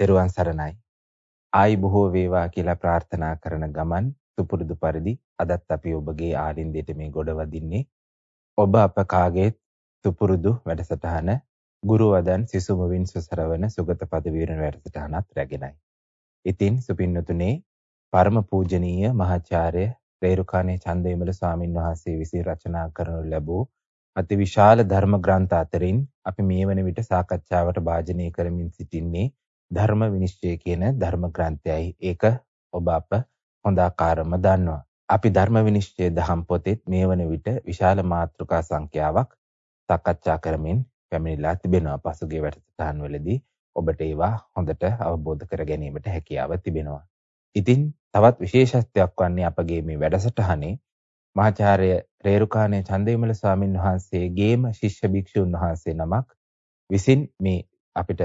තෙරුවන් සරණයි. ආයි බොහෝ වේවා කියලා ප්‍රාර්ථනා කරන ගමන් සුපුරුදු පරිදි අදත් අපි ඔබගේ ආලින්දයට මේ ගොඩ වදින්නේ ඔබ අප කාගේත් සුපුරුදු වැඩසටහන ගුරු වදන් සිසුමුවින් සුසරවන සුගත පද විවරණ වැඩසටහනත් රැගෙනයි. ඉතින් සුපින්නතුනේ පරම පූජනීය මහාචාර්ය රේරුකාණේ චන්දවිමල ස්වාමින් වහන්සේ විසින් රචනා කරනු ලැබූ අතිවිශාල ධර්ම ග්‍රන්ථ අතරින් අපි මේ වන විට සාකච්ඡාවට භාජනය කරමින් සිටින්නේ ධර්ම විනිශ්චය කියන ධර්ම ග්‍රන්ථයයි. ඒක ඔබ අප හොඳ ආකාරම දන්නවා. අපි ධර්ම විනිශ්චය දහම් පොතේත් මේ වන විට විශාල මාතෘකා සංඛ්‍යාවක් සාකච්ඡා කරමින් පැමිණිලා තිබෙනවා. පසුගිය වැඩසටහන් වලදී ඔබට ඒවා හොඳට අවබෝධ කර ගැනීමට හැකියාව තිබෙනවා. ඉතින් තවත් විශේෂත්වයක් වන්නේ අපගේ මේ වැඩසටහනේ මහාචාර්ය රේරුකාණේ චන්දවිමල ස්වාමින් වහන්සේගේම ශිෂ්‍ය භික්ෂුන් වහන්සේ නමක් විසින් මේ අපිට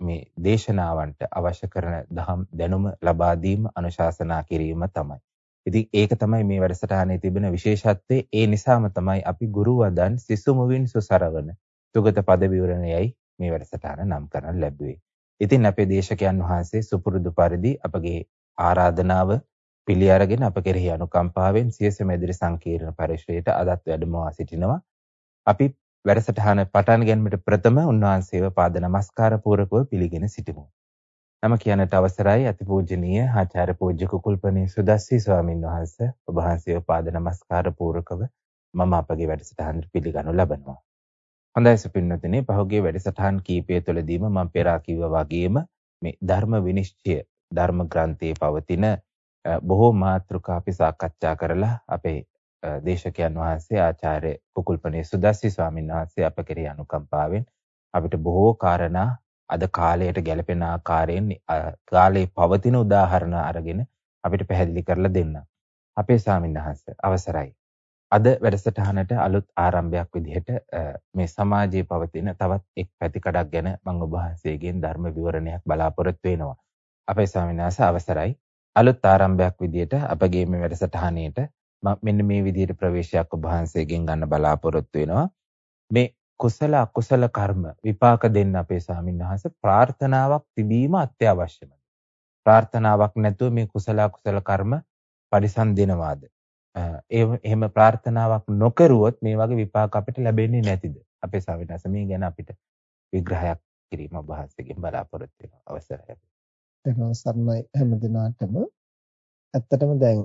මේ දේශනාවන්ට අවශ්‍ය කරන දහම් දැනුම ලබා දීම අනුශාසනා කිරීම තමයි. ඉතින් ඒක තමයි මේ වැඩසටහනේ තිබෙන විශේෂත්වය. ඒ නිසාම තමයි අපි ගුරු වදන් සිසුමුවින් සුසරවන සුගත පද විවරණයයි මේ වැඩසටහන නම් කරන්න ලැබුවේ. ඉතින් අපේ දේශකයන් වහන්සේ සුපුරුදු පරිදි අපගේ ආරාධනාව පිළි අරගෙන අප කෙරෙහි අනුකම්පාවෙන් සියස මෙදිරි සංකීර්ණ පරිශ්‍රයට අදත් වැඩමවා සිටිනවා. අපි වැඩසටහන පටන් ගැනීමට ප්‍රථම උන්වහන්සේව පාද නමස්කාර පූර්වකව පිළිගෙන සිටිමු. නම කියනට අවසරයි අතිපූජනීය ආචාර්ය පූජ්‍ය කුකුල්පනේ සුදස්සි ස්වාමින් වහන්සේ ඔබ වහන්සේව පාද නමස්කාර පූර්වකව මම අපගේ වැඩසටහනට පිළිගනු ලබනවා. හොඳයි සුපින්නතුනි පහුගිය වැඩසටහන් කීපය තුළදීම මම පෙර කිව්වා වගේම මේ ධර්ම විනිශ්චය ධර්ම ග්‍රන්ථයේ පවතින බොහෝ මාතෘකා අපි සාකච්ඡා කරලා අපේ දේශකයන් වහන්සේ ආචාර්ය කුකුල්පනේ සුදස්සි ස්වාමීන් වහන්සේ අප කෙරෙහි අනුකම්පාවෙන් අපිට බොහෝ කාරණා අද කාලයට ගැලපෙන ආකාරයෙන් කාලේ පවතින උදාහරණ අරගෙන අපිට පැහැදිලි කරලා දෙන්න. අපේ ස්වාමීන් වහන්සේ අවසරයි. අද වැඩසටහනට අලුත් ආරම්භයක් විදිහට මේ සමාජයේ පවතින තවත් එක් පැතිකඩක් ගැන මම ඔබ වහන්සේගෙන් ධර්ම විවරණයක් බලාපොරොත්තු වෙනවා. අපේ ස්වාමීන් වහන්සේ අවසරයි. අලුත් ආරම්භයක් විදිහට අපගේ මේ වැඩසටහනේට මෙන්න මේ විදිහට ප්‍රවේශයක් ඔබ වහන්සේගෙන් ගන්න බලාපොරොත්තු වෙනවා. මේ කුසල අකුසල කර්ම විපාක දෙන්න අපේ ස්වාමීන් වහන්සේ ප්‍රාර්ථනාවක් තිබීම අත්‍යවශ්‍යමයි. ප්‍රාර්ථනාවක් නැතුව මේ කුසල අකුසල කර්ම පරිසම් දෙනවාද? ඒ එහෙම ප්‍රාර්ථනාවක් නොකරුවොත් මේ වගේ විපාක අපිට ලැබෙන්නේ නැතිද? අපේ ස්වාමීන් වහන්සේ මේ ගැන අපිට විග්‍රහයක් කිරීම ඔබ වහන්සේගෙන් බලාපොරොත්තු වෙනවා. අවසරයි. එනවා සර්ණයි හැම දිනාටම ඇත්තටම දැන්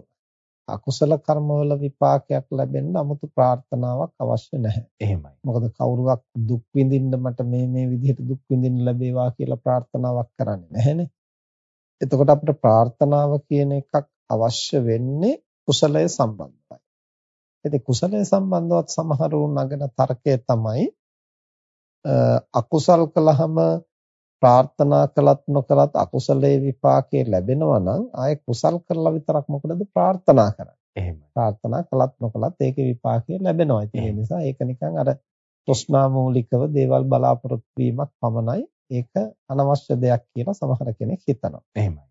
අකුසල කර්මවල විපාකයක් ලැබෙන්න 아무තු ප්‍රාර්ථනාවක් අවශ්‍ය නැහැ. එහෙමයි. මොකද කවුරුවක් දුක් විඳින්න මට මේ මේ විදිහට දුක් විඳින්න ලැබේවා කියලා ප්‍රාර්ථනාවක් කරන්නේ නැහැනේ. එතකොට අපිට ප්‍රාර්ථනාව කියන එකක් අවශ්‍ය වෙන්නේ කුසලය සම්බන්ධයි. ඉතින් කුසලය සම්බන්ධවත් සමහරු නගන තර්කය තමයි අකුසල් කළාම ප්‍රාර්ථනා කළත් නොකළත් අකුසලයේ විපාකේ ලැබෙනවා නම් ආයේ කුසල් කරලා විතරක් මොකටද ප්‍රාර්ථනා කරන්නේ. එහෙම. ප්‍රාර්ථනා කළත් නොකළත් ඒකේ විපාකේ ලැබෙනවා. ඒ නිසා ඒක නිකන් අර තෘෂ්ණා මූලිකව දේවල් බලාපොරොත්තු වීමක් පමණයි. ඒක අනවශ්‍ය දෙයක් කියලා සමහර කෙනෙක් හිතනවා. එහෙමයි.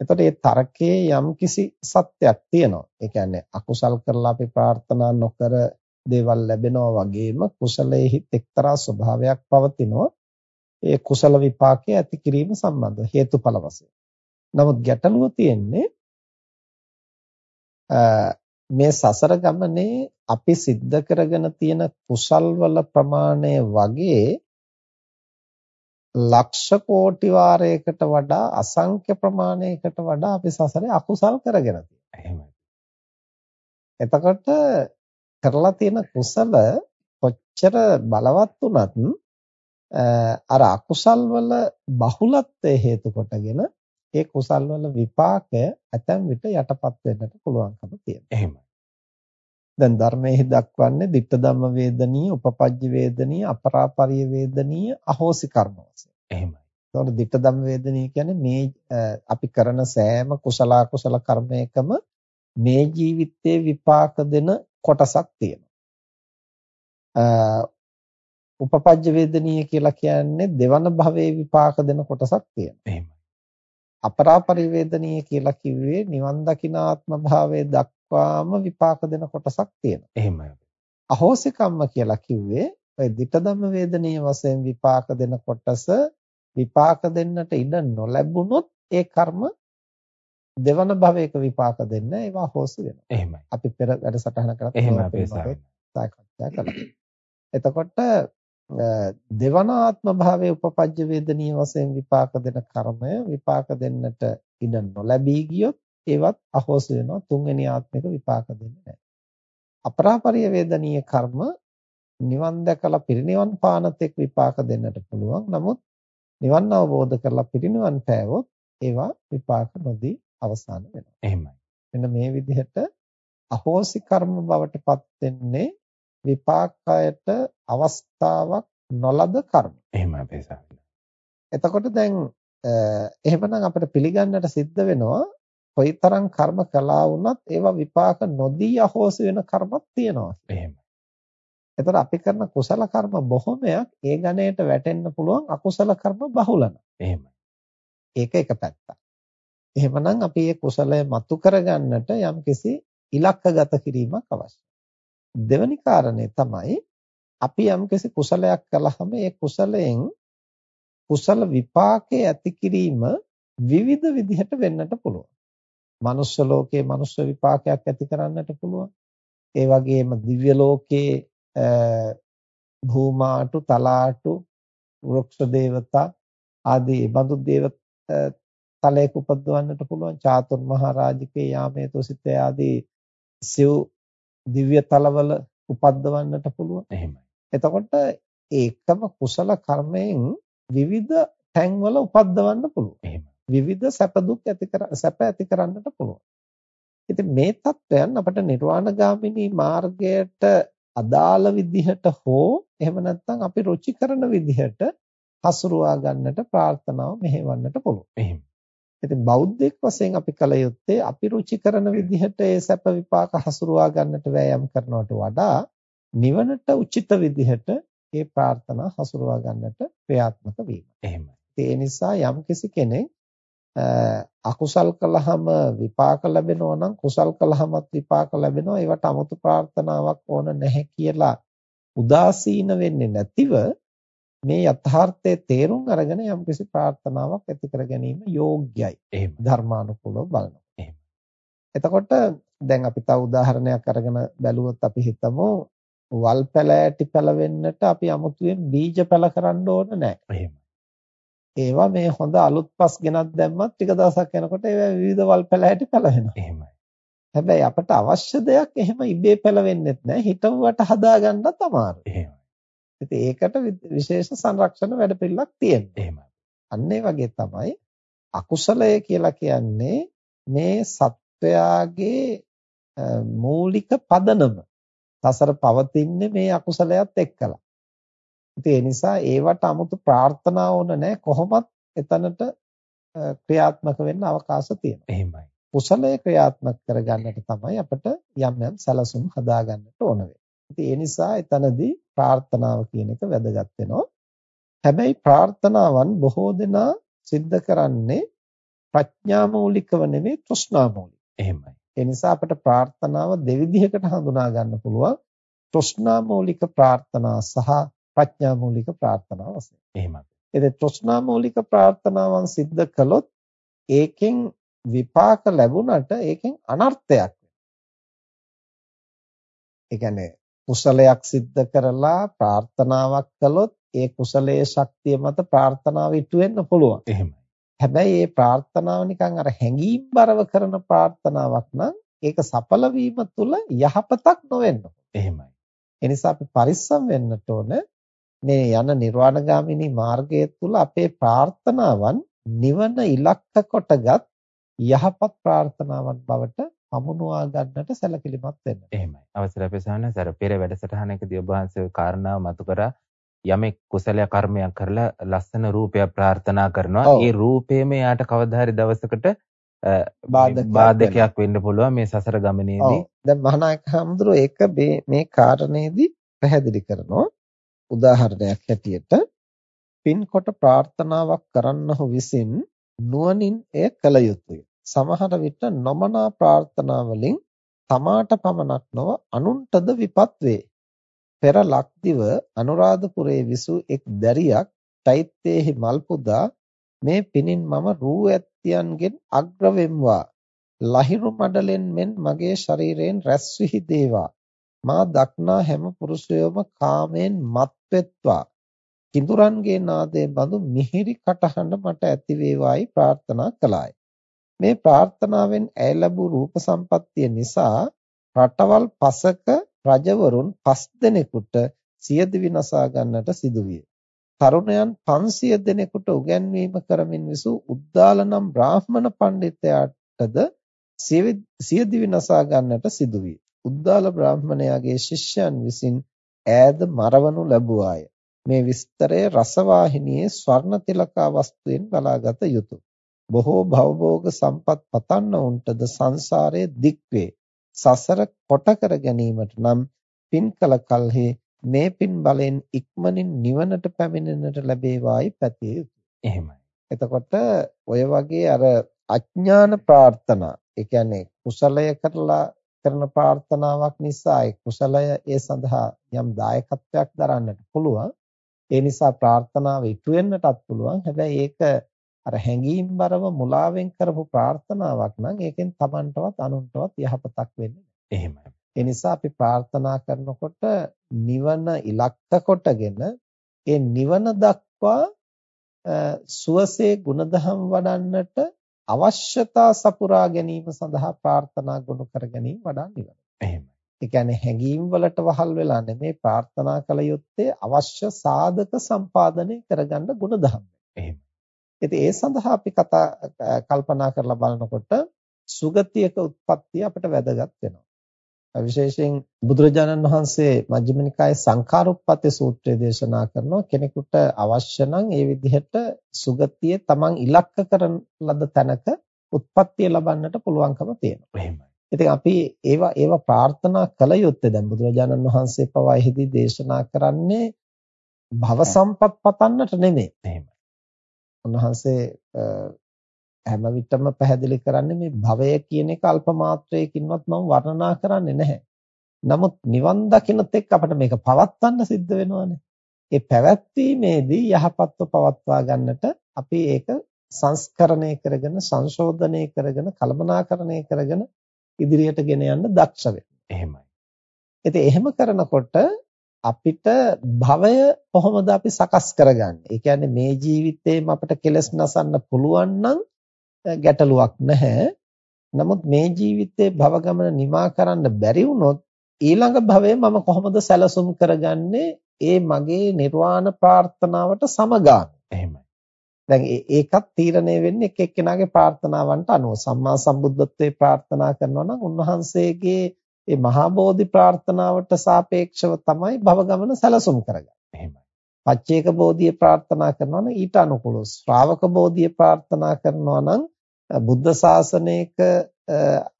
එතකොට මේ තර්කයේ යම්කිසි සත්‍යයක් තියෙනවා. ඒ කියන්නේ අකුසල් කරලා අපි ප්‍රාර්ථනා නොකර දේවල් ලැබෙනවා වගේම කුසලයේ එක්තරා ස්වභාවයක් පවතිනවා. ඒ කුසල විපාකයේ ඇති කිරීම සම්බන්ධ හේතුඵල වශයෙන්. නමුත් ගැටලුව තියෙන්නේ මේ සසර ගමනේ අපි සිද්ධ කරගෙන තියෙන කුසල් වල ප්‍රමාණය වගේ ලක්ෂ කෝටි වාරයකට වඩා අසංඛ්‍ය ප්‍රමාණයකට වඩා අපි සසරේ අකුසල් කරගෙන තියෙනවා. එහෙමයි. එතකොට කරලා තියෙන කුසල කොච්චර බලවත් වුණත් අර අකුසල් වල බහුලත්වය හේතු කොටගෙන ඒ කුසල් වල විපාකය ඇතැම් විට යටපත් වෙන්නට පුළුවන්කම තියෙනවා. එහෙමයි. දැන් ධර්මයේ දක්වන්නේ ditta ධම්ම වේදනීය, උපපජ්ජ වේදනීය, අපරාපරිය වේදනීය, අහෝසි කර්ම වශයෙන්. එහෙමයි. එතකොට ditta ධම්ම වේදනීය කියන්නේ මේ අපි කරන සෑම කුසල කුසල කර්මයකම මේ ජීවිතයේ විපාක දෙන කොටසක් තියෙනවා. උපපජ්ජ වේදනීය කියලා කියන්නේ දෙවන භවයේ විපාක දෙන කොටසක් තියෙනවා. එහෙමයි. අපරාපරිවේදනීය කියලා කිව්වේ නිවන් දකින ආත්ම භාවයේ දක්වාම විපාක දෙන කොටසක් තියෙනවා. එහෙමයි. අහෝසි කම්ම කියලා කිව්වේ ඔය ධම්ම වේදනීය වශයෙන් විපාක දෙන කොටස විපාක දෙන්නට ඉඩ නොලැබුණොත් ඒ කර්ම දෙවන භවයක විපාක දෙන්න ඒවා හොසු වෙනවා. එහෙමයි. අපි පෙර වැඩසටහන කරත් එහෙම අපේ සාකච්ඡා කළා. එතකොට දෙවන ආත්ම භාවයේ උපපජ්ජ වේදනීය වශයෙන් විපාක දෙන කර්මය විපාක දෙන්නට ඉඩ නොලැබී ගියොත් ඒවත් අහෝස වෙනවා තුන්වෙනි ආත්මික විපාක දෙන්නේ නැහැ. අපරාපරිය වේදනීය කර්ම නිවන් දැකලා පිරිනිවන් පානතෙක් විපාක දෙන්නට පුළුවන්. නමුත් නිවන් අවබෝධ කරලා පිරිනිවන් පෑවොත් ඒවා විපාක නොදී අවසන් වෙනවා. එහෙමයි. මෙන්න මේ විදිහට අහෝසි කර්ම බවට පත් වෙන්නේ විපාකයට අවස්ථාවක් නොලද කර්ම. එහෙමයි අපේ සාමිනා. එතකොට දැන් එහෙමනම් අපිට පිළිගන්නට සිද්ධ වෙනවා කොයිතරම් කර්ම කළා වුණත් ඒවා විපාක නොදී අහෝසි වෙන කර්මක් තියෙනවා. එහෙමයි. එතකොට අපි කරන කුසල කර්ම බොහොමයක් ඒ ගණයට වැටෙන්න පුළුවන් අකුසල කර්ම බහුලන. එහෙමයි. ඒක එක පැත්තක්. එහෙමනම් අපි මේ කුසලය මතු කරගන්නට යම්කිසි ඉලක්කගත කිරීමක් අවශ්‍යයි. දෙවැනි කාරණේ තමයි අපි යම්කිසි කුසලයක් කළාම ඒ කුසලයෙන් කුසල විපාකයේ ඇති කිරීම විවිධ විදිහට වෙන්නට පුළුවන්. මනුෂ්‍ය ලෝකයේ මනුෂ්‍ය විපාකයක් ඇති කරන්නට පුළුවන්. ඒ වගේම දිව්‍ය ලෝකයේ භූමාටු තලාටු වෘක්ෂ දේවතා ආදී බඳු දේව තලයක උපදවන්නට පුළුවන් චාතුර් මහරජිකේ යාමේ තුසිත ආදී සිව් දිව්‍ය තලවල උපද්දවන්නට පුළුවන්. එහෙමයි. එතකොට ඒකම කුසල කර්මයෙන් විවිධ තැන්වල උපද්දවන්න පුළුවන්. එහෙමයි. විවිධ සැප දුක් ඇති කර සැප ඇති කරන්නට පුළුවන්. ඉතින් මේ தත්වයන් අපට නිර්වාණගාමිනී මාර්ගයට අදාළ විදිහට හෝ එහෙම නැත්නම් අපි රුචි කරන විදිහට හසුරුවා ගන්නට ප්‍රාර්ථනාව මෙහෙවන්නට පුළුවන්. එහෙම. ඉතින් බෞද්ධෙක් වශයෙන් අපි කල යුත්තේ අපි රුචි කරන විදිහට ඒ සැප විපාක හසුරුවා ගන්නට වෑයම් කරනවට වඩා නිවනට උචිත විදිහට ඒ ප්‍රාර්ථනා හසුරුවා ගන්නට ක්‍රියාත්මක වීම. එහෙමයි. ඒ නිසා යම්කිසි කෙනෙක් අකුසල් කළාම විපාක ලැබෙනවා නම් කුසල් කළාමත් විපාක ලැබෙනවා ඒවට 아무තු ප්‍රාර්ථනාවක් ඕන නැහැ කියලා උදාසීන වෙන්නේ නැතිව මේ යථාර්ථයේ තේරුම් අරගෙන යම්කිසි ප්‍රාර්ථනාවක් ඇති කර ගැනීම යෝග්‍යයි. එහෙම ධර්මානුකූලව බලනවා. එහෙම. එතකොට දැන් අපි තව උදාහරණයක් අරගෙන බැලුවොත් අපි හිතමු වල් පැලෑටි පැලවෙන්නට අපි අමුතුවෙන් බීජ පැල කරන්න ඕන නැහැ. එහෙම. ඒවා මේ හොඳ අලුත් පස් ගෙනත් දැම්මත් ටික දවසක් යනකොට ඒවා විවිධ වල් පැලෑටි පැලවෙනවා. එහෙමයි. හැබැයි අපට අවශ්‍ය දෙයක් එහෙම ඉබේ පැලවෙන්නෙත් නැහැ. හිතවුවට හදාගන්නත් අමාරුයි. එහෙමයි. ඉතින් ඒකට විශේෂ සංරක්ෂණ වැඩපිළිවෙලක් තියෙනවා. එහෙමයි. අන්න ඒ වගේ තමයි අකුසලය කියලා කියන්නේ මේ සත්වයාගේ මූලික පදනම. සසර පවතින්නේ මේ අකුසලයක් එක්කලා. ඉතින් ඒ නිසා ඒවට 아무තු ප්‍රාර්ථනා ඕන නැහැ කොහොමත් එතනට ක්‍රියාත්මක වෙන්න අවකාශ තියෙනවා. එහෙමයි. කුසලයේ ක්‍රියාත්මක කරගන්නට තමයි අපිට යම් යම් සැලසුම් හදාගන්නට ඕන වෙන්නේ. ඉතින් ඒ නිසා එතනදී ප්‍රාර්ථනාව කියන එක වැදගත් වෙනවා. හැබැයි ප්‍රාර්ථනාවන් බොහෝ දෙනා සිද්ධ කරන්නේ ප්‍රඥා මූලිකව නෙමෙයි තෘෂ්ණා මූලික. එහෙමයි. ඒ නිසා අපිට ප්‍රාර්ථනාව දෙවිධයකට හඳුනා ගන්න පුළුවන්. තෘෂ්ණා මූලික ප්‍රාර්ථනා සහ ප්‍රඥා මූලික ප්‍රාර්ථනා වශයෙන්. එහෙමයි. ඒ තෘෂ්ණා මූලික ප්‍රාර්ථනාවන් සිද්ධ කළොත් ඒකෙන් විපාක ලැබුණට ඒකෙන් අනර්ථයක් වෙනවා. ඒ කියන්නේ කුසලයක් සිද්ධ කරලා ප්‍රාර්ථනාවක් කළොත් ඒ කුසලයේ ශක්තිය මත ප්‍රාර්ථනාව ඉටු වෙන්න පුළුවන්. එහෙමයි. හැබැයි මේ ප්‍රාර්ථනාව නිකන් අර හැඟීම් බරව කරන ප්‍රාර්ථනාවක් නම් ඒක සඵල වීම තුල යහපතක් නොවෙන්න. එහෙමයි. ඒ නිසා අපි පරිස්සම් වෙන්නට ඕන මේ යන නිර්වාණගාමිනී මාර්ගය තුල අපේ ප්‍රාර්ථනාවන් නිවන ඉලක්ක කොටගත් යහපත් ප්‍රාර්ථනාවන් බවට හමුනවා ගන්නට සැලකිලිමත් වෙන්න. එහෙමයි. අවසර අපේ සානසර පෙර වැඩසටහනකදී ඔබ වහන්සේ කාරණාව මතු කරා යමෙක් කුසල කර්මයක් කරලා ලස්සන රූපයක් ප්‍රාර්ථනා කරනවා. ඒ රූපේම යාට කවදා හරි දවසකට බාධකයක් වෙන්න පුළුවන් මේ සසර ගමනේදී. දැන් මහානායක හඳුරෝ ඒක මේ කාරණේදී පැහැදිලි කරනවා. උදාහරණයක් හැටියට පින්කොට ප්‍රාර්ථනාවක් කරන්නහු විසින් නුවණින් එය කළ යුතුය. සමහර විට නොමනා ප්‍රාර්ථනා වලින් තමාට පමණක් නොව අනුන්ටද විපත් වේ. පෙර ලක්දිව අනුරාධපුරයේ විසූ එක් දැරියක් චෛත්‍යයේහි මල් පුදා මේ පිනින් මම රූ ඇත්තියන්ගෙන් අග්‍ර වෙම්වා. ලහිරු මඩලෙන් මෙන් මගේ ශරීරයෙන් රැස් විහිදේවා මා දක්නා හැම පුරුෂයෝම කාමයෙන් මත්වෙත්වා කිඳුරන්ගේ නාදයේ බඳු මිහිරි කටහඬ මට ඇති වේවායි ප්‍රාර්ථනා කළාය. මේ ප්‍රාර්ථනාවෙන් ඇය ලැබූ රූප සම්පත්තිය නිසා රටවල් පසක රජවරුන් පස් දෙනෙකුට සියදිවි නසා ගන්නට සිදුවිය. තරුණයන් 500 දෙනෙකුට උගන්වීම කරමින් විසූ උද්දාල නම් බ්‍රාහ්මණ පඬිතයාටද සියදිවි නසා ගන්නට සිදුවිය. උද්දාල බ්‍රාහ්මණයාගේ ශිෂ්‍යයන් විසින් ඈද මරවනු ලැබුවාය. මේ විස්තරය රසවාහිනියේ ස්වර්ණ තිලකා වස්තුවෙන් බලාගත යුතුය. බොහෝ භවභෝග සම්පත් පතන්න උන්ටද සංසාරයේ දික් වේ. සසර කොට කර ගැනීමට නම් පින් කල කල්හි මේ පින් බලෙන් ඉක්මනින් නිවනට පැමිණෙන්නට ලැබේවායි පැතිය යුතුය. එහෙමයි. එතකොට ඔය වගේ අර අඥාන ප්‍රාර්ථනා, ඒ කියන්නේ කුසලය කරලා කරන ප්‍රාර්ථනාවක් නිසා ඒ කුසලය ඒ සඳහා යම් දායකත්වයක් දරන්නට පුළුවන්. ඒ නිසා ප්‍රාර්ථනාව ඉටු වෙන්නටත් පුළුවන්. හැබැයි ඒක අර හැඟීම්බරව මුලාවෙන් කරපු ප්‍රාර්ථනාවක් නම් ඒකෙන් Tamanටවත් අනුන්ටවත් යහපතක් වෙන්නේ නැහැ. එහෙමයි. ඒ නිසා අපි ප්‍රාර්ථනා කරනකොට නිවන ඉලක්ක කොටගෙන ඒ නිවන දක්වා සුවසේ ගුණධම් වඩන්නට අවශ්‍යතා සපුරා ගැනීම සඳහා ප්‍රාර්ථනා ගොනු කර ගැනීම වඩා නිවන. එහෙමයි. ඒ කියන්නේ හැඟීම් වලට වහල් වෙලා නෙමේ ප්‍රාර්ථනා කළ යුත්තේ අවශ්‍ය සාධක සම්පාදනය කරගන්න ගුණධම්. එහෙමයි. ඉතින් ඒ සඳහා අපි කතා කල්පනා කරලා බලනකොට සුගතියක උත්පත්තිය අපිට වැදගත් වෙනවා. විශේෂයෙන් බුදුරජාණන් වහන්සේ මජ්ක්‍ධිම නිකායේ සංඛාරොප්පත්තේ සූත්‍රය දේශනා කරනවා කෙනෙකුට අවශ්‍ය නම් ඒ විදිහට සුගතිය තමන් ඉලක්ක කරන ලද තැනක උත්පත්තිය ලබන්නට පුළුවන්කම තියෙනවා. එහෙමයි. ඉතින් අපි ඒවා ඒවා ප්‍රාර්ථනා කළ යුත්තේ දැන් බුදුරජාණන් වහන්සේ පවා එහිදී දේශනා කරන්නේ භව සම්පත් පතන්නට නෙමෙයි. එහෙමයි. උන්වහන්සේ හැම විටම පැහැදිලි කරන්නේ මේ භවය කියන එක අල්ප මාත්‍රයකින්වත් මම වර්ණනා කරන්නේ නැහැ. නමුත් නිවන් දකින්න තෙක් අපිට මේක පවත්වන්න සිද්ධ වෙනවානේ. ඒ පැවැත්වීමේදී යහපත්ව පවත්වා ගන්නට අපි ඒක සංස්කරණය කරගෙන සංශෝධනය කරගෙන කළමනාකරණය කරගෙන ඉදිරියට ගෙන යන්න දක්ෂ වෙන්න. එහෙමයි. ඉතින් එහෙම කරනකොට අපිට භවය කොහොමද අපි සකස් කරගන්නේ? ඒ කියන්නේ මේ ජීවිතේම අපිට කෙලස් නසන්න පුළුවන් නම් ගැටලුවක් නැහැ. නමුත් මේ ජීවිතේ භව ගමන නිමා කරන්න බැරි වුණොත් ඊළඟ භවයේ මම කොහොමද සැලසුම් කරගන්නේ? ඒ මගේ නිර්වාණ ප්‍රාර්ථනාවට සමගාමී. එහෙමයි. දැන් ඒකත් තීරණය වෙන්නේ එක් එක්කෙනාගේ ප්‍රාර්ථනාවන්ට අනුව. සම්මා සම්බුද්ධත්වයේ ප්‍රාර්ථනා කරනවා නම් උන්වහන්සේගේ ඒ මහා බෝධි ප්‍රාර්ථනාවට සාපේක්ෂව තමයි භව ගමන සැලසුම් කරගන්නේ. එහෙමයි. පච්චේක බෝධිය ප්‍රාර්ථනා කරනවා නම් ඊට අනුකූලව ශ්‍රාවක බෝධිය ප්‍රාර්ථනා කරනවා නම් බුද්ධ ශාසනයක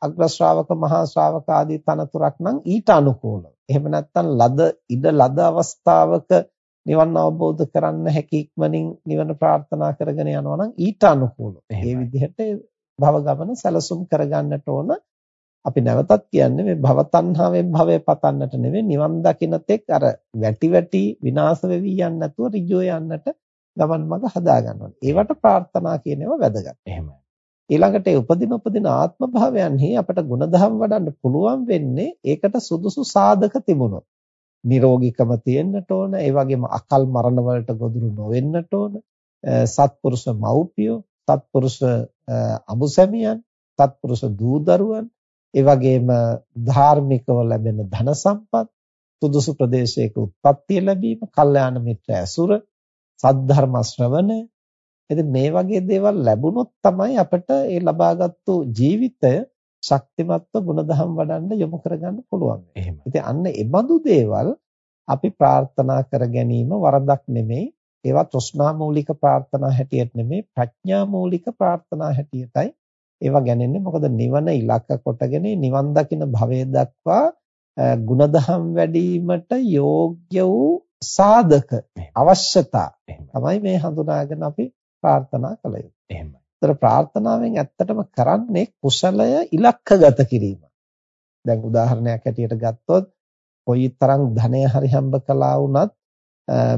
අග්‍ර ශ්‍රාවක මහා ශ්‍රාවක ආදී තනතුරක් නම් ඊට අනුකූලව. එහෙම නැත්නම් ලද ඉඩ ලද අවස්ථාවක නිවන් අවබෝධ කරන්න හැකි ඉක්මනින් නිවන ප්‍රාර්ථනා කරගෙන යනවා නම් ඊට අනුකූලව. මේ විදිහට භව ගමන සැලසුම් කරගන්නට ඕන අපි නැවතත් කියන්නේ මේ භව තණ්හාවෙන් භවය පතන්නට නෙවෙයි නිවන් දකින්න තෙක් අර වැටි වැටි විනාශ වෙවි යන්නේ නැතුව ඍජුව යන්නට ගමන් මඟ හදා ගන්නවා. ඒවට ප්‍රාර්ථනා කියනවා වැදගත්. එහෙමයි. ඊළඟට ඒ උපදින උපදින ආත්ම භාවයන්හි අපට ಗುಣධම් වඩන්න පුළුවන් වෙන්නේ ඒකට සුදුසු සාධක තිබුණොත්. නිරෝගීකම තියෙන්නට ඕන, ඒ වගේම අකල් මරණ වලට ගොදුරු නොවෙන්නට ඕන, සත්පුරුෂ මව්පියෝ, සත්පුරුෂ අමුසැමියන්, සත්පුරුෂ දූ දරුවන් ඒ වගේම ධාර්මිකව ලැබෙන ධන සම්පත්, සුදුසු ප්‍රදේශයක උත්පත්ති ලැබීම, කල්යාණ මිත්‍ර ඇසුර, සද්ධර්ම ශ්‍රවණය. ඉතින් මේ වගේ දේවල් ලැබුණොත් තමයි අපිට ඒ ලබාගත්තු ජීවිතය ශක්තිමත්ව ගුණධම් වඩන්න යොමු කරගන්න පුළුවන්. එහෙම. ඉතින් අන්න ඒ බඳු දේවල් අපි ප්‍රාර්ථනා කර ගැනීම වරදක් නෙමෙයි. ඒවා තෘෂ්ණා මූලික ප්‍රාර්ථනා හැටියට නෙමෙයි ප්‍රඥා මූලික ප්‍රාර්ථනා හැටියටයි ඒවා ගැනෙන්නේ මොකද නිවන ඉලක්ක කොටගෙන නිවන් දකින භවය දක්වා ಗುಣධම් වැඩිවීමට යෝග්‍ය වූ සාධක අවශ්‍යතා තමයි මේ හඳුනාගෙන අපි ප්‍රාර්ථනා කළ යුත්තේ. එහෙමයි. ඒතර ප්‍රාර්ථනාවෙන් ඇත්තටම කරන්නේ කුසලය ඉලක්කගත කිරීම. දැන් උදාහරණයක් ඇටියට ගත්තොත් කොයිතරම් ධනය හරි හම්බ කළා වුණත්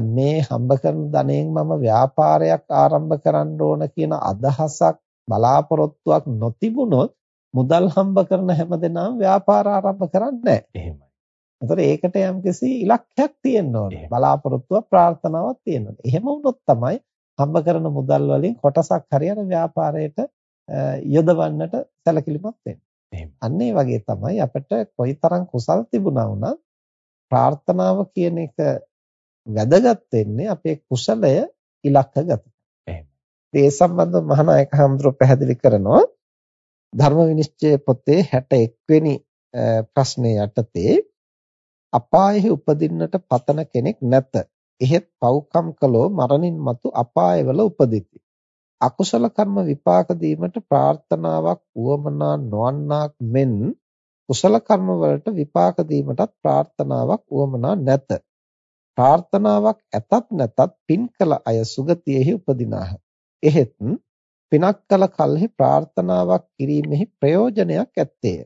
මේ හම්බ කරන ධනයෙන් මම ව්‍යාපාරයක් ආරම්භ කරන්න ඕන කියන අදහසක් බලාපොරොත්තුවක් නොතිබුණොත් මුදල් හම්බ කරන හැමදෙනාම ව්‍යාපාර ආරම්භ කරන්නේ නැහැ. එහෙමයි. ඒතර ඒකට යම්කිසි ඉලක්කයක් තියෙන්න ඕනේ. බලාපොරොත්තුවක් ප්‍රාර්ථනාවක් තියෙන්න ඕනේ. එහෙම වුණොත් තමයි හම්බ කරන මුදල් වලින් කොටසක් හරියට ව්‍යාපාරයට යොදවන්නට සැලකිලිමත් වෙන්නේ. අන්න ඒ වගේ තමයි අපිට කොයිතරම් කුසල් තිබුණා වුණත් ප්‍රාර්ථනාව කියන එක වැදගත් වෙන්නේ අපේ කුසලය ඉලක්කගත. ඒ සම්බන්ධව මහානායක හඳුර පැහැදිලි කරනවා ධර්ම විනිශ්චය පොතේ 61 වෙනි ප්‍රශ්නය යටතේ අපායෙහි උපදින්නට පතන කෙනෙක් නැත. එහෙත් පව්කම් කළෝ මරණින් මතු අපායවල උපදිති. අකුසල කර්ම විපාක දීමට ප්‍රාර්ථනාවක් උවමනා නොවන්නාක් මෙන් කුසල කර්ම වලට විපාක දීමටත් ප්‍රාර්ථනාවක් උවමනා නැත. ප්‍රාර්ථනාවක් ඇතත් නැතත් පින් කළ අය සුගතියෙහි උපදිනාහ. එහෙත් පිනක් කළ කල්හි ප්‍රාර්ථනාවක් කිරීමෙහි ප්‍රයෝජනයක් ඇත්තේය.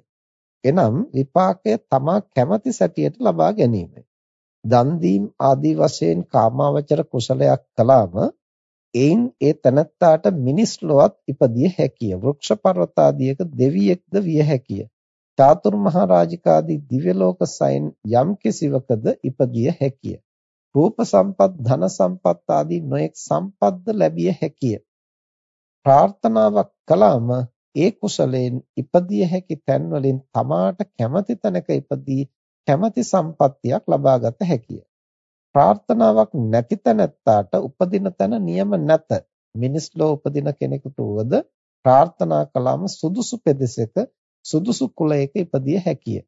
එනම් විපාකය තමා කැමැති සැටියට ලබා ගැනීමයි. දන් දීම් ආදී වශයෙන් කාමාවචර කුසලයක් කළාම එයින් ඒ තනත්තාට මිනිස් ලොවත් ඉපදිය හැකිය. වෘක්ෂ පර්වත ආදීක දෙවියෙක්ද විය හැකිය. චාතුරු මහරජිකාදී දිව්‍ය ලෝක සයින් යම් කිසිවකද ඉපදිය හැකිය. රූප සම්පත් ධන සම්පත් ආදී නොඑක් සම්පත්ද ලැබිය හැකිය. ප්‍රාර්ථනාවක් කළාම ඒ කුසලයෙන් ඉපදිය හැකි තැන් වලින් තමාට කැමති තැනක ඉපදී කැමති සම්පත්තියක් ලබාගත හැකිය. ප්‍රාර්ථනාවක් නැති තැනැත්තාට උපදින තැන නියම නැත. මිනිස් ලෝ උපදින කෙනෙකුට වුවද ප්‍රාර්ථනා කළාම සුදුසු පෙදෙසක සුදුසු කුලයක ඉපදිය හැකිය.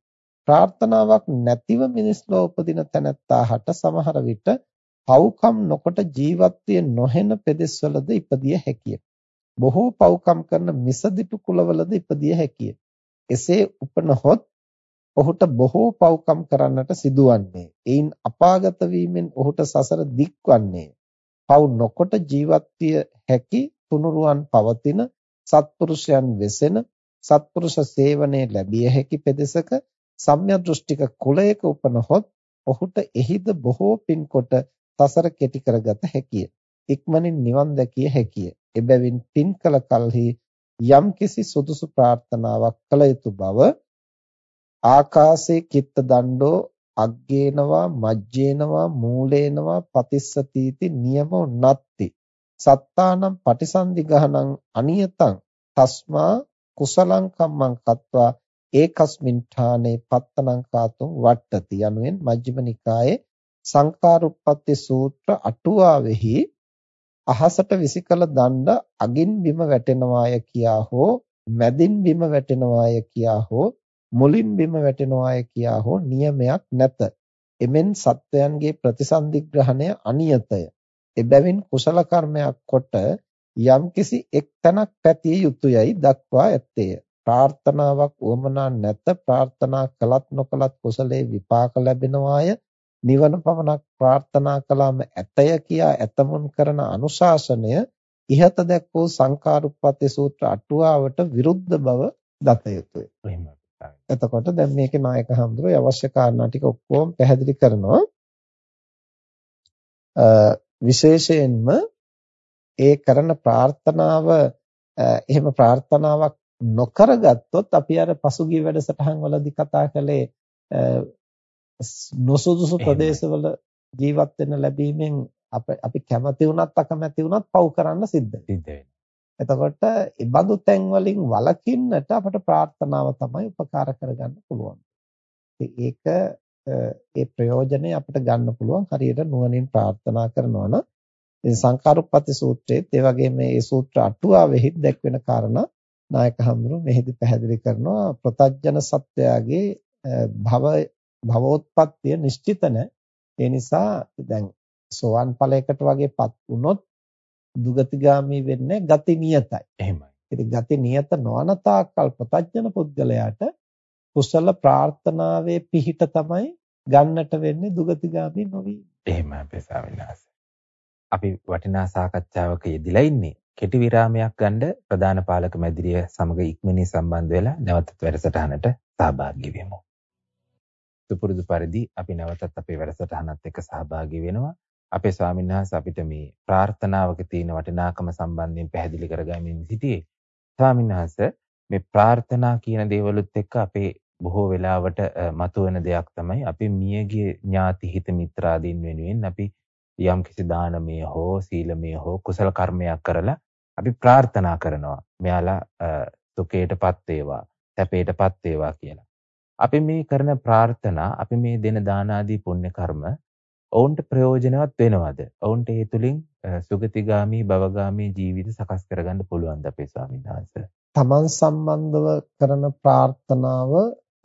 ප්‍රාර්ථනාවක් නැතිව මිනිස් ලෝ උපදින තැනැත්තාට සමහර විට පව්කම් නොකොට ජීවත් විය නොහෙන පෙදෙස්වලද ඉපදිය හැකිය. බොහෝ පව්කම් කරන මිසදිටු කුලවලද ඉපදිය හැකිය. එසේ උපනහොත් ඔහුට බොහෝ පව්කම් කරන්නට සිදුවන්නේ. එයින් අපාගත වීමෙන් ඔහුට සසර දික්වන්නේ. පව් නොකොට ජීවත් හැකි තුනුරුවන් පවතින සත්පුරුෂයන් වෙසෙන සත්පුරුෂ සේවනයේ ලැබිය හැකි පෙදෙසක සම්‍යක් දෘෂ්ටික කුලයක උපනහොත් ඔහුට එහිද බොහෝ පින්කොට සසර කෙටි කරගත හැකිය. ඉක්මනින් නිවන් දැකිය හැකිය. එබැවින් පින් කළ කලෙහි යම්කිසි සුදුසු ප්‍රාර්ථනාවක් කළ යුතු බව ආකාසේ කිත්ත දණ්ඩෝ අග්ගේනවා මජ්ජේනවා මූලේනවා පතිස්සතිති නියමෝ නත්ති සත්තානම් පටිසන්ධි ගහනං අනියතං තස්මා කුසලං කම්මං කତ୍වා ඒකස්මින් ඨානේ පත්තනං කාතුම් වට්ටති යනුවෙන් මජ්ක්‍ධිම නිකායේ සංකාරුප්පත්ති සූත්‍ර අටුවාවෙහි අහසට විසිකල දණ්ඩ අගින් බිම වැටෙනවාය කියා හෝ මැදින් බිම වැටෙනවාය කියා හෝ මුලින් බිම වැටෙනවාය කියා හෝ නියමයක් නැත. එමෙන් සත්වයන්ගේ ප්‍රතිසන්දිග්‍රහණය අනියතය. එබැවින් කුසල කර්මයක් කොට යම්කිසි එක් තැනක් පැතිය යුතුයයි දක්වා ඇත්තේය. ප්‍රාර්ථනාවක් උවමනා නැත ප්‍රාර්ථනා කළත් නොකළත් කුසලේ විපාක ලැබෙනවාය නිවන පමණක් ප්‍රාර්ථනා කළාම ඇතය කියා ඇතමුන් කරන අනුශාසනය ඉහත දැක්වූ සංකාරුප්පත්ති සූත්‍ර අටුවාවට විරුද්ධ බව දත යුතුය. එතකොට දැන් මේකේ නායක හඳුරේ අවශ්‍ය කාරණා ටික ඔක්කොම පැහැදිලි කරනවා. විශේෂයෙන්ම ඒ කරන ප්‍රාර්ථනාව එහෙම ප්‍රාර්ථනාවක් නොකරගත්තොත් අපි අර පසුගිය වැඩසටහන් වලදී කතා කළේ නොසුදුසු ප්‍රදේශවල ජීවත් වෙන්න ලැබීමෙන් අපි කැමති වුණත් අකමැති වුණත් පව් කරන්න සිද්ධ වෙනවා. එතකොට ඒ බඳු තැන් වලින් වළකින්නට අපට ප්‍රාර්ථනාව තමයි උපකාර කරගන්න පුළුවන්. ඒක ඒ ප්‍රයෝජනේ අපිට ගන්න පුළුවන් හරියට නුවණින් ප්‍රාර්ථනා කරනවා නම් ඉතින් සංකාරුප්පති සූත්‍රයේත් ඒ වගේම මේ සූත්‍ර අටුවාවෙහි දැක්වෙන කාරණා නායක හඳුරු මෙහිදී පැහැදිලි කරනවා ප්‍රතඥ සත්‍යයගේ භව භවෝත්පත්තිය නිශ්චිත ඒ නිසා දැන් සෝවන් ඵලයකට වගේපත් වුණොත් දුගතිගාමි වෙන්නේ ගති නියතයි. එහෙමයි. ඉතින් ගති නියත නොවන තාක්කල් ප්‍රතඥ පුද්ගලයාට කුසල ප්‍රාර්ථනාවේ පිහිට තමයි ගන්නට වෙන්නේ දුගතිගාමි නොවි. එහෙමයි අපේ ස්වාමීනාස. අපි වටිනා සාකච්ඡාවක යෙදිලා ඉන්නේ. කෙටි විරාමයක් ගන්න ප්‍රධාන පාලක මැදිරිය සමග ඉක්මනින් සම්බන්ධ වෙලා නැවතත් වැඩසටහනට සහභාගී වෙමු. සුපුරුදු පරිදි අපි නැවතත් අපේ වැඩසටහනත් එක්ක සහභාගී වෙනවා. අපේ ස්වාමීන් වහන්සේ අපිට මේ ප්‍රාර්ථනාවක තියෙන වටිනාකම සම්බන්ධයෙන් පැහැදිලි කරගමින් සිටියේ. ස්වාමීන් වහන්සේ මේ ප්‍රාර්ථනා කියන දේවලුත් එක්ක අපේ බොහෝ වෙලාවට මතුවෙන දෙයක් තමයි අපි මියගිය ඥාති හිත මිත්‍රාදීන් වෙනුවෙන් අපි යම් කිසි දානමය හෝ සීලමය හෝ කුසල කර්මයක් කරලා අපි ප්‍රාර්ථනා කරනවා. මෙයාලා සුඛයටපත් වේවා, සැපයටපත් වේවා කියලා. අපි මේ කරන ප්‍රාර්ථනා, අපි මේ දෙන දාන ආදී පුණ්‍ය කර්ම ඔවුන්ට ප්‍රයෝජනවත් වෙනවද? ඔවුන්ට ඒ තුලින් සුගතිගාමි භවගාමි ජීවිත සකස් කරගන්න පුළුවන්ද අපේ ස්වාමීන් වහන්සේ? තමන් සම්බන්ධව කරන ප්‍රාර්ථනාව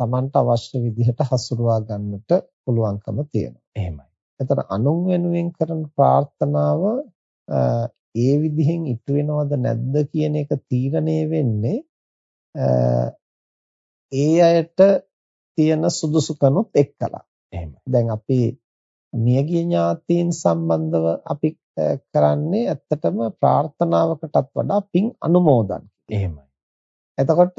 තමන්ට අවශ්‍ය විදිහට හසුරුවා ගන්නට පුළුවන්කම තියෙනවා. එහෙමයි. එතන අනුන් වෙනුවෙන් කරන ප්‍රාර්ථනාව ඒ විදිහෙන් ඉටු වෙනවද නැද්ද කියන එක තීරණය වෙන්නේ ඒ අයට තියෙන සුදුසුකනුත් එක්කලා. එහෙම. දැන් අපි මියගිය ඥාතීන් සම්බන්ධව අපි කරන්නේ ඇත්තටම ප්‍රාර්ථනාවකටත් වඩා පින් අනුමෝදන්. එහෙමයි. එතකොට